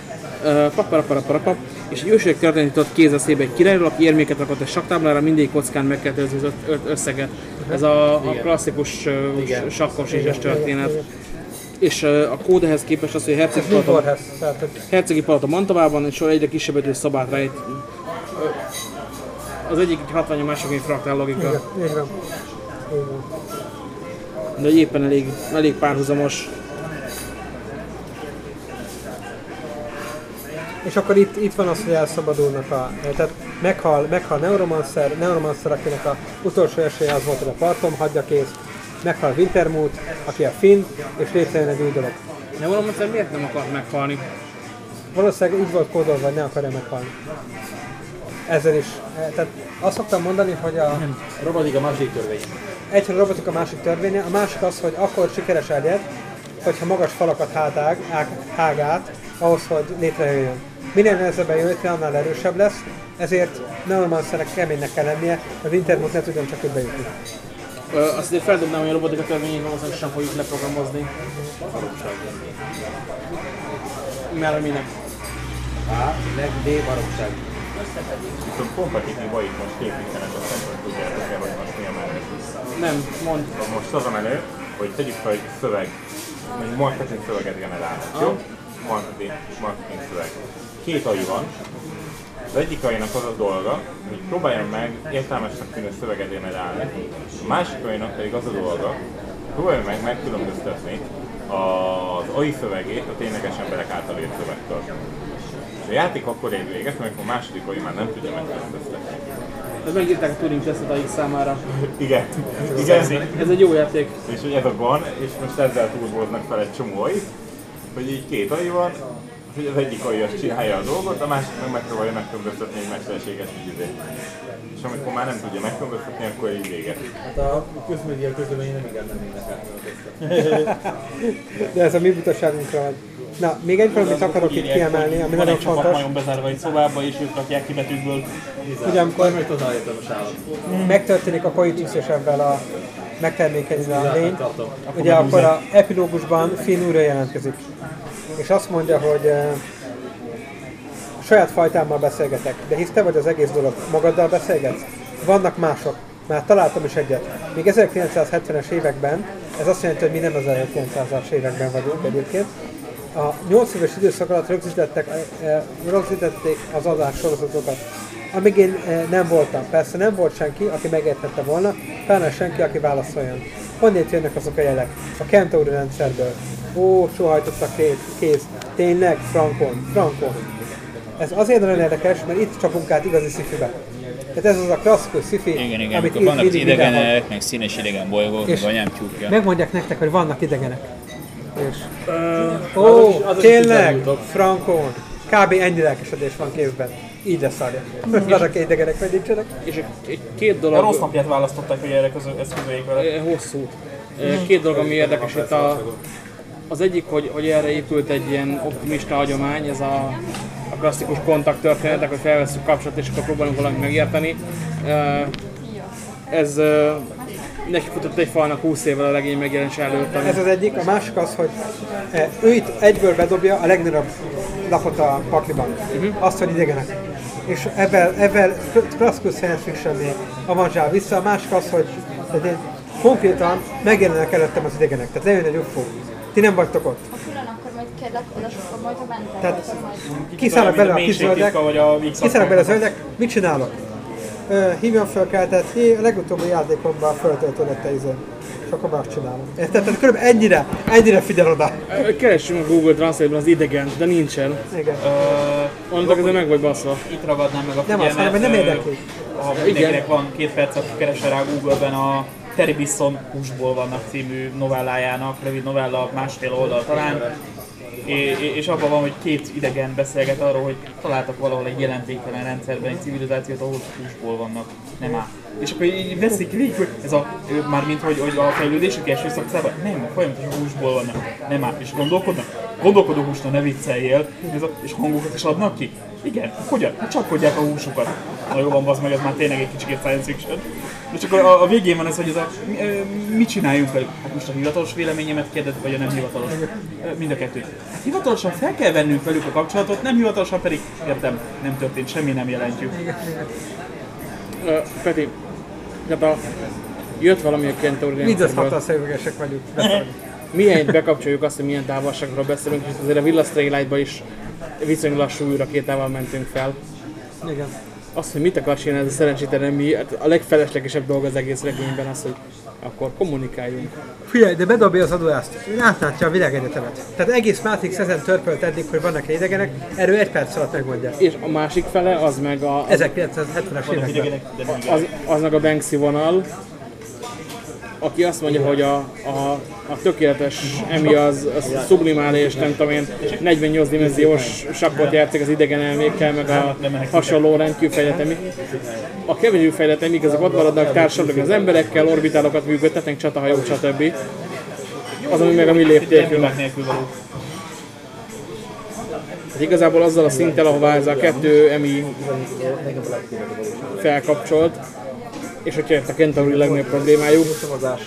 Paparaparapap, és egy őség történetet kéz a szébe egy királyról, aki érméket rakott egy saktáblára, mindig kockán megkettőzi az összeget. Ez a, a klasszikus ö, sakkos és történet. És ö, a kód ehhez képest az, hogy a hercegi palota, hercegi palota Mantovában, és egyre kisebb idő szobát rejt. Az egyik egy hatvány, a másik egy fraktál logika. Igen, így van. Így van. De éppen elég, elég párhuzamos. És akkor itt, itt van az, hogy elszabadulnak a... Tehát meghal, meghal Neuromancer, Neuromancer, akinek a utolsó esélye az volt, hogy a parton hagyja kész. Meghal Wintermoot, aki a Finn, és létrejön egy új dolog. Egyszer miért nem akart meghalni? Valószínűleg így volt kódolva, hogy ne akarja meghalni. Ezzel is. eh, Tehát azt szoktam mondani, hogy a, Robotik a másik törvény. egy a robotik a másik törvénye, a másik az, hogy akkor sikeres egyet, hogyha magas falakat hátág, ág, hág át, ahhoz, hogy létrejöjjön. Minél nehezebben jön létre, annál erősebb lesz, ezért Neuromancernek keménynek kell lennie, a Wintermut ne tudjon csak úgy bejutni. Ö, azt azért feldobnám, hogy a robotika törvényét valószínűleg sem fogjuk leprogramozni. Mert minek? A, meg B baromság. Viszont kompatitív itt most képítenek, azt nem tudom, tudjátok el, hogy most mi a menő. Nem, mond. Most az a menő, hogy tegyük fel, hogy szöveg, egy marketing szöveget generálnak, jó? Marketing, marketing szöveg. Két agy van, az egyik ajának az a dolga, hogy próbáljon meg értelmesnek tűnő szöveget generálni, a másik ajának pedig az a dolga, próbáljon meg megkülönböztetni az AI szövegét a tényleges emberek által írt szövegtől. A játék akkor ér véget, amikor a második AI már nem tudja megkülönböztetni. Ez megírták a Turing tesztet AI számára. Igen, igen. Ez egy jó játék. És hogy ez a van, és most ezzel turbóznak fel egy csomó AI, hogy így két AI van, hogy az egyik az csinálja a dolgot, a másik meg megpróbálja megkülönböztetni egy mesterséges ügyizét. És amikor már nem tudja megkülönböztetni, akkor így véget. Hát a közmédia közlemény nem igen nem énekel. De ez a mi butaságunkra van. Na, még egy valamit akarok itt kiemelni, ami Van nagyon egy csapat fontos, majom bezárva egy szobába, és ők rakják ki betűkből. hogy amikor megtörténik a koitus és ebben a megtermékenyül a lény, ugye akkor a epilógusban Finn újra jelentkezik. És azt mondja, hogy eh, a saját fajtámmal beszélgetek, de hisz te vagy az egész dolog, magaddal beszélgetsz? Vannak mások. Már találtam is egyet. Még 1970-es években, ez azt jelenti, hogy mi nem az 1900-as években vagyunk egyébként, a 8 éves időszak alatt rögzítettek, eh, rögzítették az adás sorozatokat, amíg én eh, nem voltam. Persze nem volt senki, aki megértette volna, pláne senki, aki válaszoljon. Honnét jönnek azok a jelek? A Kentauri rendszerből. Ó, sóhajtott a két kéz. Tényleg? Frankon. Frankon. Ez azért nagyon érdekes, mert itt csapunk át igazi szifibe. Tehát ez az a klasszikus szifi, Igen, igen, amit ír vannak idegenek, meg színes idegen bolygók, És meg anyám tyúkja. Megmondják nektek, hogy vannak idegenek. És... Ó, azok is- tényleg? Frankon. Kb. ennyi lelkesedés van képben. Így leszarja. Vannak idegenek, meg nincsenek. És két A dolog... rossz napját választották, hogy erre közö, ezt közöljék vele. Hosszú. Két dolog, ami érdekes itt a, az egyik, hogy, hogy erre épült egy ilyen optimista hagyomány, ez a, a klasszikus kontakt történetek, hogy felveszünk kapcsolatot és akkor próbálunk valamit megérteni. Ez neki futott egy falnak 20 évvel a legény megjelenése előtt. ami- Ez az egyik. A másik az, hogy eh, ő itt egyből bedobja a legnagyobb lapot a pakliban. Azt, hogy idegenek. És ebben, ebben klasszikus science fiction avanzsál vissza. A másik az, hogy tehát konkrétan megjelennek előttem az idegenek. Tehát lejön egy UFO. Ti nem vagytok ott. Akkor majd kérlek, oda sokkal majd a. Tehát kiszállnak bele a kis zöldek, kiszállnak bele a zöldek, mit csinálok? Ö, hívjam fel keltet, hé, a legutóbbi játékomban föltöltődött te izé. És akkor már azt csinálom. Érted? Tehát körülbelül ennyire, ennyire figyel oda. Keressünk a Google Translate-ben az idegen, de nincsen. Igen. Onnantól kezdve meg vagy baszva. Itt ragadnám meg a Nem az, hanem, hogy nem érdekli. Ha mindenkinek van két percet, keresel rá Google-ben a Terry Bisson Húsból vannak című novellájának, rövid novella, másfél oldal talán. És abban van, hogy két idegen beszélget arról, hogy találtak valahol egy jelentéktelen rendszerben egy civilizációt, ahol húsból vannak, nem áll. És akkor így veszik végig, hogy ez a, mármint, hogy, hogy a fejlődésük első szakaszában, nem, folyamatosan húsból vannak, nem áll. És gondolkodnak, gondolkodó húsna ne vicceljél, ez a, és hangokat is adnak ki. Igen, hogyan? Hát csapkodják a húsukat. Na jó van, az meg ez már tényleg egy kicsit science fiction. És akkor a, a végén van ez, hogy ez a, mit csináljunk velük? Hát most a hivatalos véleményemet kérdez, vagy a nem hivatalos? Mind a kettő. Hát hivatalosan fel kell vennünk velük a kapcsolatot, nem hivatalosan pedig, értem, nem történt, semmi nem jelentjük. Ö, Peti, a, jött valami a rendszerből. 6 szemüvegesek vagyunk. Milyen bekapcsoljuk azt, hogy milyen távolságról beszélünk, és azért a Villa Straylight-ba is viszonylag lassú űrakétával mentünk fel. Igen. Azt, hogy mit akar csinálni ez a szerencsétlen mi, hát a legfeleslegesebb dolog az egész regényben az, hogy akkor kommunikáljunk. Figyelj, de bedobja az adóást, ő átlátja a világegyetemet. Tehát egész Matrix ezen törpölt eddig, hogy vannak idegenek, erről egy perc alatt megmondja. És a másik fele az meg a, az, 1970-es években. az, az meg a Banksy vonal, aki azt mondja, hogy a, a, a tökéletes Emi az, az sublimál és nem tudom én 48 dimenziós sakkot játszik az idegen elmékkel, meg a hasonló rendkívül fejlett Emi. A kevésbé fejlett Emik azok ott maradnak társadalmi az emberekkel, orbitálokat működtetnek, csatahajók, stb. Az, ami meg a mi léptékünk. Hát igazából azzal a szinttel, ahová ez a kettő emi felkapcsolt, és hogyha jött a Kentauri legnagyobb problémájuk,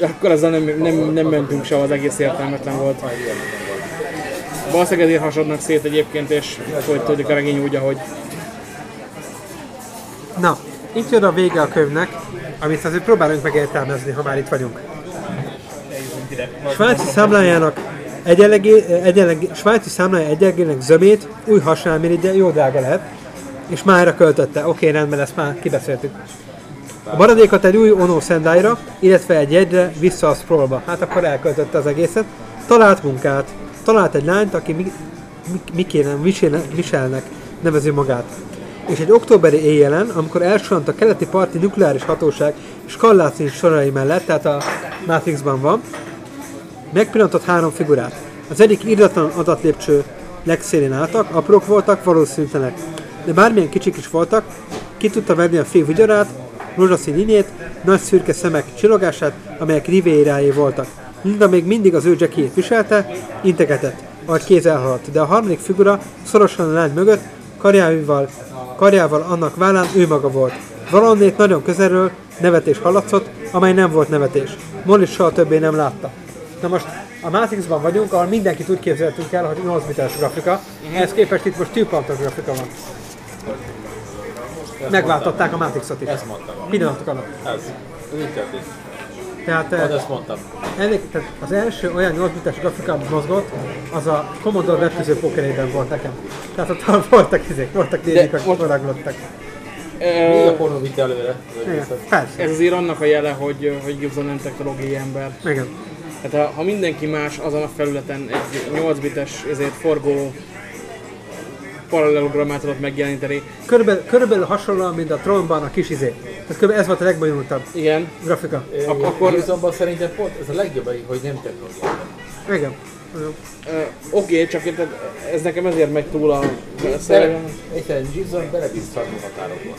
akkor ezzel nem, nem, nem mentünk se, az egész értelmetlen volt. Valószínűleg ezért hasadnak szét egyébként, és folytatódik a regény úgy, ahogy Na, itt jön a vége a könyvnek, amit azért próbálunk meg értelmezni, ha már itt vagyunk. Svájci számlájának egyenlegi, egyenlegi, svájci számlája egyenlegének zömét új hasonlmirigyel jó drága lehet, és mára költötte. Oké, rendben, ezt már kibeszéltük. A maradékot egy új Ono Sendai-ra, illetve egy jegyre vissza a scrollba. Hát akkor elköltötte az egészet. Talált munkát. Talált egy lányt, aki mi, mi, mikénem, Michelnek, nevezi magát. És egy októberi éjjelen, amikor elsuhant a keleti parti nukleáris hatóság Skallácin sorai mellett, tehát a Matrixban van, megpillantott három figurát. Az egyik írdatlan adatlépcső legszélén álltak, aprók voltak, valószínűtlenek. De bármilyen kicsik is voltak, ki tudta venni a fél vigyarát, rózsaszín linyét, nagy szürke szemek csillogását, amelyek rivérái voltak. Linda még mindig az ő jackiét viselte, integetett, ahogy kéz elhaladt, de a harmadik figura szorosan a lány mögött, karjával, karjával annak vállán ő maga volt. Valahonnét nagyon közelről nevetés hallatszott, amely nem volt nevetés. Molly soha többé nem látta. Na most a Matrixban vagyunk, ahol mindenkit úgy képzeltünk el, hogy 8 bites grafika, ehhez képest itt most tűpontos grafika van. Megváltották a Matrixot is. Ezt mondtam. Pillanatok alatt. Ez. Ez így történt. Tehát eh, ezt mondtam. elég, tehát az első olyan 8 bites grafika mozgott, az a Commodore webfűző pokerében volt nekem. Tehát ott voltak izék, voltak nézik, akik foraglottak. Még a pornó vitte előre. persze. ez azért annak a jele, hogy, hogy Gibson nem technológiai ember. Igen. Tehát ha, ha mindenki más azon a felületen egy 8 bites ezért forgó paralelogramát tudott megjeleníteni. Körülbelül, körülbelül hasonlóan, mint a Tronban a kis izé. Tehát körülbelül ez volt a legbonyolultabb Igen, grafika. Ak- Ak- akkor- Gibsonban szerintem pont ez a legjobb, hogy nem technológia. Igen. Ö, Oké, csak érted, ez nekem ezért megy túl a egyszerűen Gibson belebízható határokba.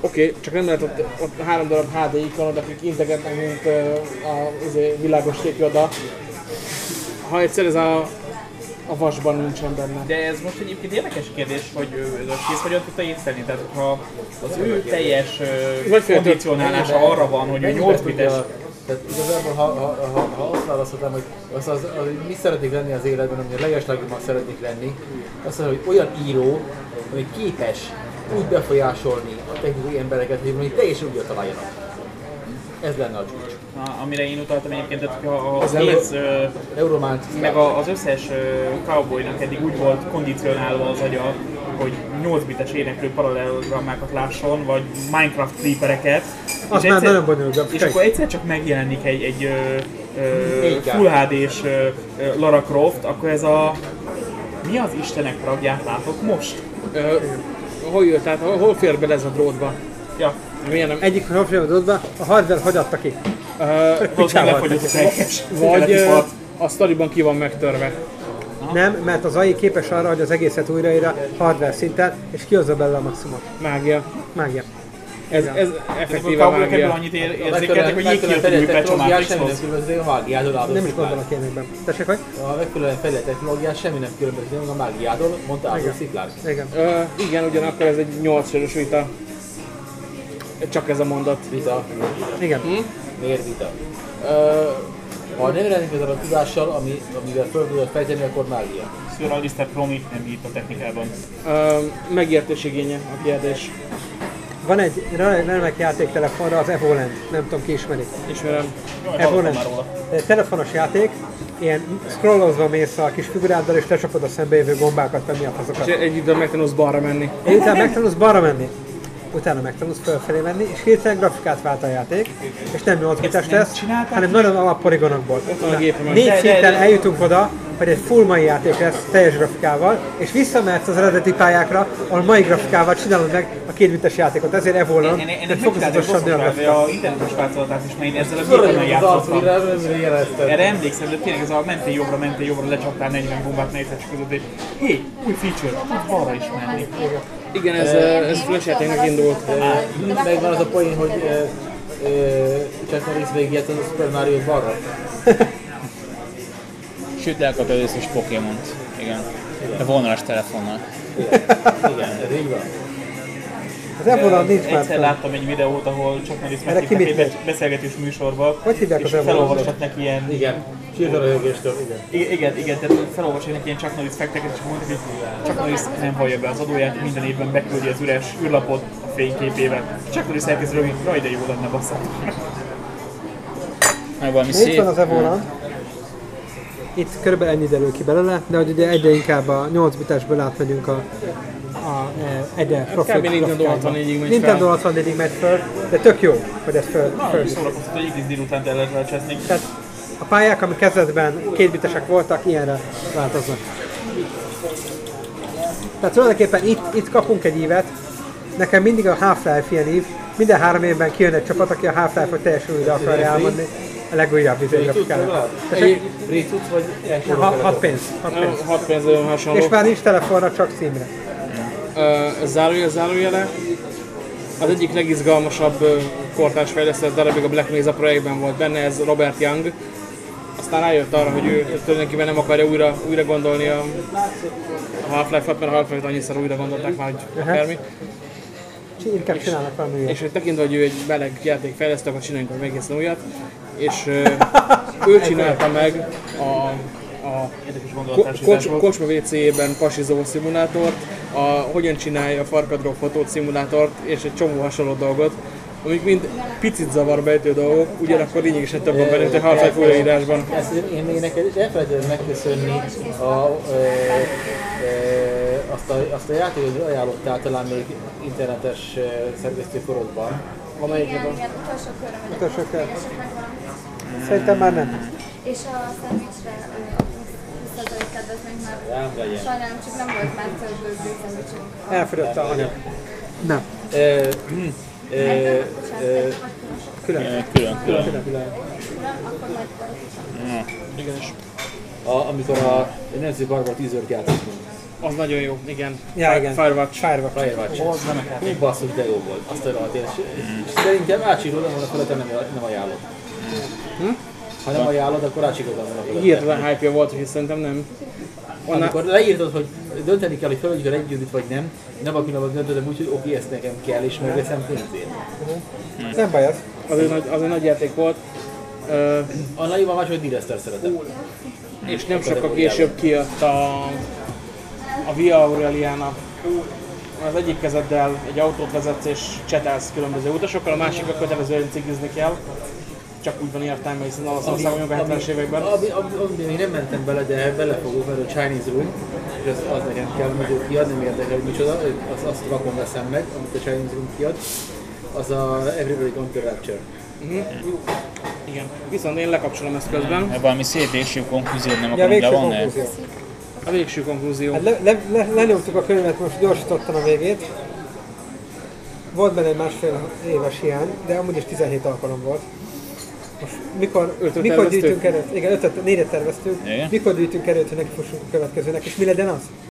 Oké, csak nem lehet ott, ott három darab HD ikonod, akik integetnek, mint ö, a izé, világos képi oda. Ha egyszer ez a, a vasban nincsen benne. De ez most egyébként érdekes kérdés, hogy ez a kész hogyan tudta észlelni, tehát ha az ő teljes kondicionálása arra van, hogy ő 8 bites, Tehát igazából, ha, ha, ha, ha azt választottam, hogy az, az, az, hogy mi szeretnék lenni az életben, ami a legeslegjobban szeretnék lenni, azt mondja, hogy olyan író, ami képes úgy befolyásolni a technikai embereket, hogy valami teljesen úgy találjanak. Ez lenne a csúcs. A- amire én utaltam egyébként, tehát ha a Az Euromant, meg a, az összes cowboynak eddig úgy volt kondicionálva az agya, hogy 8 bites éneklő paralelogrammákat lásson, vagy Minecraft creepereket. Az és már egyszer- nagyon bonyolult És akkor egyszer csak megjelenik egy, egy ö, ö. Full HD-s Lara Croft, akkor ez a mi az Istenek ragját látok most? Ö, hol jött, tehát hol, hol fér bele ez a drótba? Ja, Milyen nem? Egyik adva, a hardware hogy adta ki? Valószínűleg lefogyott a teljes. vagy a sztoriban ki van megtörve. Nem, mert az AI képes arra, hogy az egészet újraírja hardware szinten, és kihozza belőle a maximumot. Mágia. Mágia. Ez, ez effektíve ebből mágia. annyit ér- érzékeltek, hogy jég kijött a technológiás semmi nem a is gondolok ilyenekben. Tessék, hogy? A megfelelően fejlett technológiás semmi nem különbözik a mágiától, mondta álló Igen. sziklán. Igen. Igen, ugyanakkor ez egy 8 sörös vita. Csak ez a mondat. Vita. Igen. Miért vita? Ö, Ha nem rendelkezel a tudással, ami, amivel fel tudod fejteni, akkor mágia. Sir Alistair Cromie nem bírt a technikában. ö, megértés igénye a kérdés. Van egy re- remek játék telefonra, az Evoland. Nem tudom ki ismeri. Ismerem. Egy telefonos játék, ilyen scrollozva mész a kis figuráddal, és lecsapod a szembe jövő gombákat, vagy mi a És fazokat. egy időben megtanulsz balra menni. És utána megtanulsz balra menni. Utána megtanulsz fölfelé menni, és hirtelen grafikát vált a játék, és nem 8 bites lesz, hanem nagyon alap poligonokból. Négy De- de- szinten de- eljutunk oda, hogy egy full mai játék lesz teljes grafikával, és visszamehetsz az eredeti pályákra, ahol mai grafikával csinálod meg a kétbites játékot. Ezért evolon, megcsináltam fokozatosan nő a grafika. a internetes változatát is, mert én ezzel a gépen Az játszottam. Erre emlékszem, de tényleg ez a mentél jobbra, mentél jobbra, lecsaptál 40 bombát nejtec között, és hé, új feature, tudsz balra is menni. Igen, ez, ez flash játéknak indult. Megvan az a poén, hogy Chuck Norris végigjátszott a Super Mario balra. Sőt, lekapta az összes Pokémont. Igen. A vonalas telefonnal. Igen, ez így van. Az evolon nincs már Egyszer láttam egy videót, ahol csak Norris ki egy beszélgetős műsorba, Hogy hívják és felolvasott neki ilyen Igen. Röhögéstől, igen. Igen, igen, tehát felolvasni ilyen Chuck Norris fekteket, és mondta, hogy Chuck Norris nem hallja be az adóját, minden évben beküldi az üres űrlapot a fényképével. Chuck Norris elkezd rögni, raj de jó lenne bassza. Meg valami Itt szép. van az evolon. Itt körülbelül ennyi derül ki belőle, de hogy ugye egyre inkább a 8 bitesből átmegyünk a, a e, egyre profi kb. Nintendo grafikába. 64-ig megy Nintendo 64-ig megy föl, de tök jó, hogy ez föl, Na, föl. szórakoztató, hogy egész délután el lehet lecseszni. Tehát a pályák, amik kezdetben kétbitesek voltak, ilyenre változnak. Tehát tulajdonképpen itt, itt kapunk egy ívet, nekem mindig a Half-Life ilyen ív, minden három évben kijön egy csapat, aki a Half-Life-ot teljesen újra akarja elmondni, a legújabb izé? Free tudsz, vagy Hat pénz, hat pénz. 6 pénz nagyon hasonló. És már nincs telefonra, csak címre. Zárójel, zárójele. Az egyik legizgalmasabb kortárs fejlesztő az darabig a Black Mesa projektben volt benne, ez Robert Young. Aztán rájött arra, hogy ő tulajdonképpen nem akarja újra, újra gondolni a, a Half-Life-ot, mert a Half-Life-t annyiszor újra gondolták már, hogy akármi. Csi- Inkább csinálnak valami ilyet. És hogy tekintve, hogy ő egy meleg játékfejlesztő, akkor csináljunk meg egészen újat. És ő csinálta meg a, a kocs, kocsma WC-ben pasizó szimulátort, a hogyan csinálja a farkadról fotót szimulátort, és egy csomó hasonló dolgot, amik mind picit zavarbejtő dolgok, ugyanakkor lényegesen több van benne, mint a Half-Life újraírásban. Ezt én még neked is elfelejtettem megköszönni a, ö, ö, azt, a, azt a játékot, hogy ajánlottál talán még internetes ö, szerkesztő korodban. Amelyikben Igen, igen, utolsó megyek. Utolsó kör. Szerintem már nem. És a szendvicsre ö, a 20% kedvezmény már sajnálom, csak nem volt már több szendvicsünk. Elfogyott a anyag. Nem. Hm, Külön. Külön, külön. Külön. külön. Akkor majd a, amikor a Nancy Barba teasert játszottunk. az nagyon jó, igen. Ja, igen. Firewatch. Firewatch. Firewatch. Hú, basszus, de jó volt. Azt a rohadt és, és szerintem átsíkodom volna felett, nem, nem ajánlod. Ha nem ajánlod, akkor átsíkodom volna felett. Hihetetlen hype volt, és szerintem nem. Onná, Amikor leírtad, hogy dönteni kell, hogy felvegyük a egy vagy nem, nem a pillanatban döntöttem úgy, hogy oké, ezt nekem kell, és megveszem pénzért. Nem baj az. az egy nagy, az egy nagy játék volt. Ö, Annál jobban más, hogy Direster szeretem. és nem sokkal később kijött a, a Via Aureliana. Az egyik kezeddel egy autót vezetsz és csetelsz különböző utasokkal, a másikkal kötelezően cigizni kell. Csak úgy van értelme, hiszen Olaszországban vagyunk a 70-es években. Ami, ami, ami, még nem mentem bele, de bele fogok, mert a Chinese Room, és az, az nekem kell mondjuk kiadni, nem érdekel, hogy micsoda, azt, azt vakon veszem meg, amit a Chinese Room kiad. Az a Everybody Gone to Rapture. Igen. Viszont én lekapcsolom ezt közben. Meg valami szép végső konklúziót nem Ja, akarunk végső levonni? konklúzió. A végső konklúzió. Hát le, le, le, lenyomtuk a könyvet, most gyorsítottam a végét. Volt benne egy másfél éves hiány, de amúgy is 17 alkalom volt. Mikor, Ötöt mikor terveztük? gyűjtünk erőt? Igen, ötöt, négyet terveztünk. Igen. Mikor gyűjtünk erőt, hogy neki fussunk a következőnek, és mi legyen az?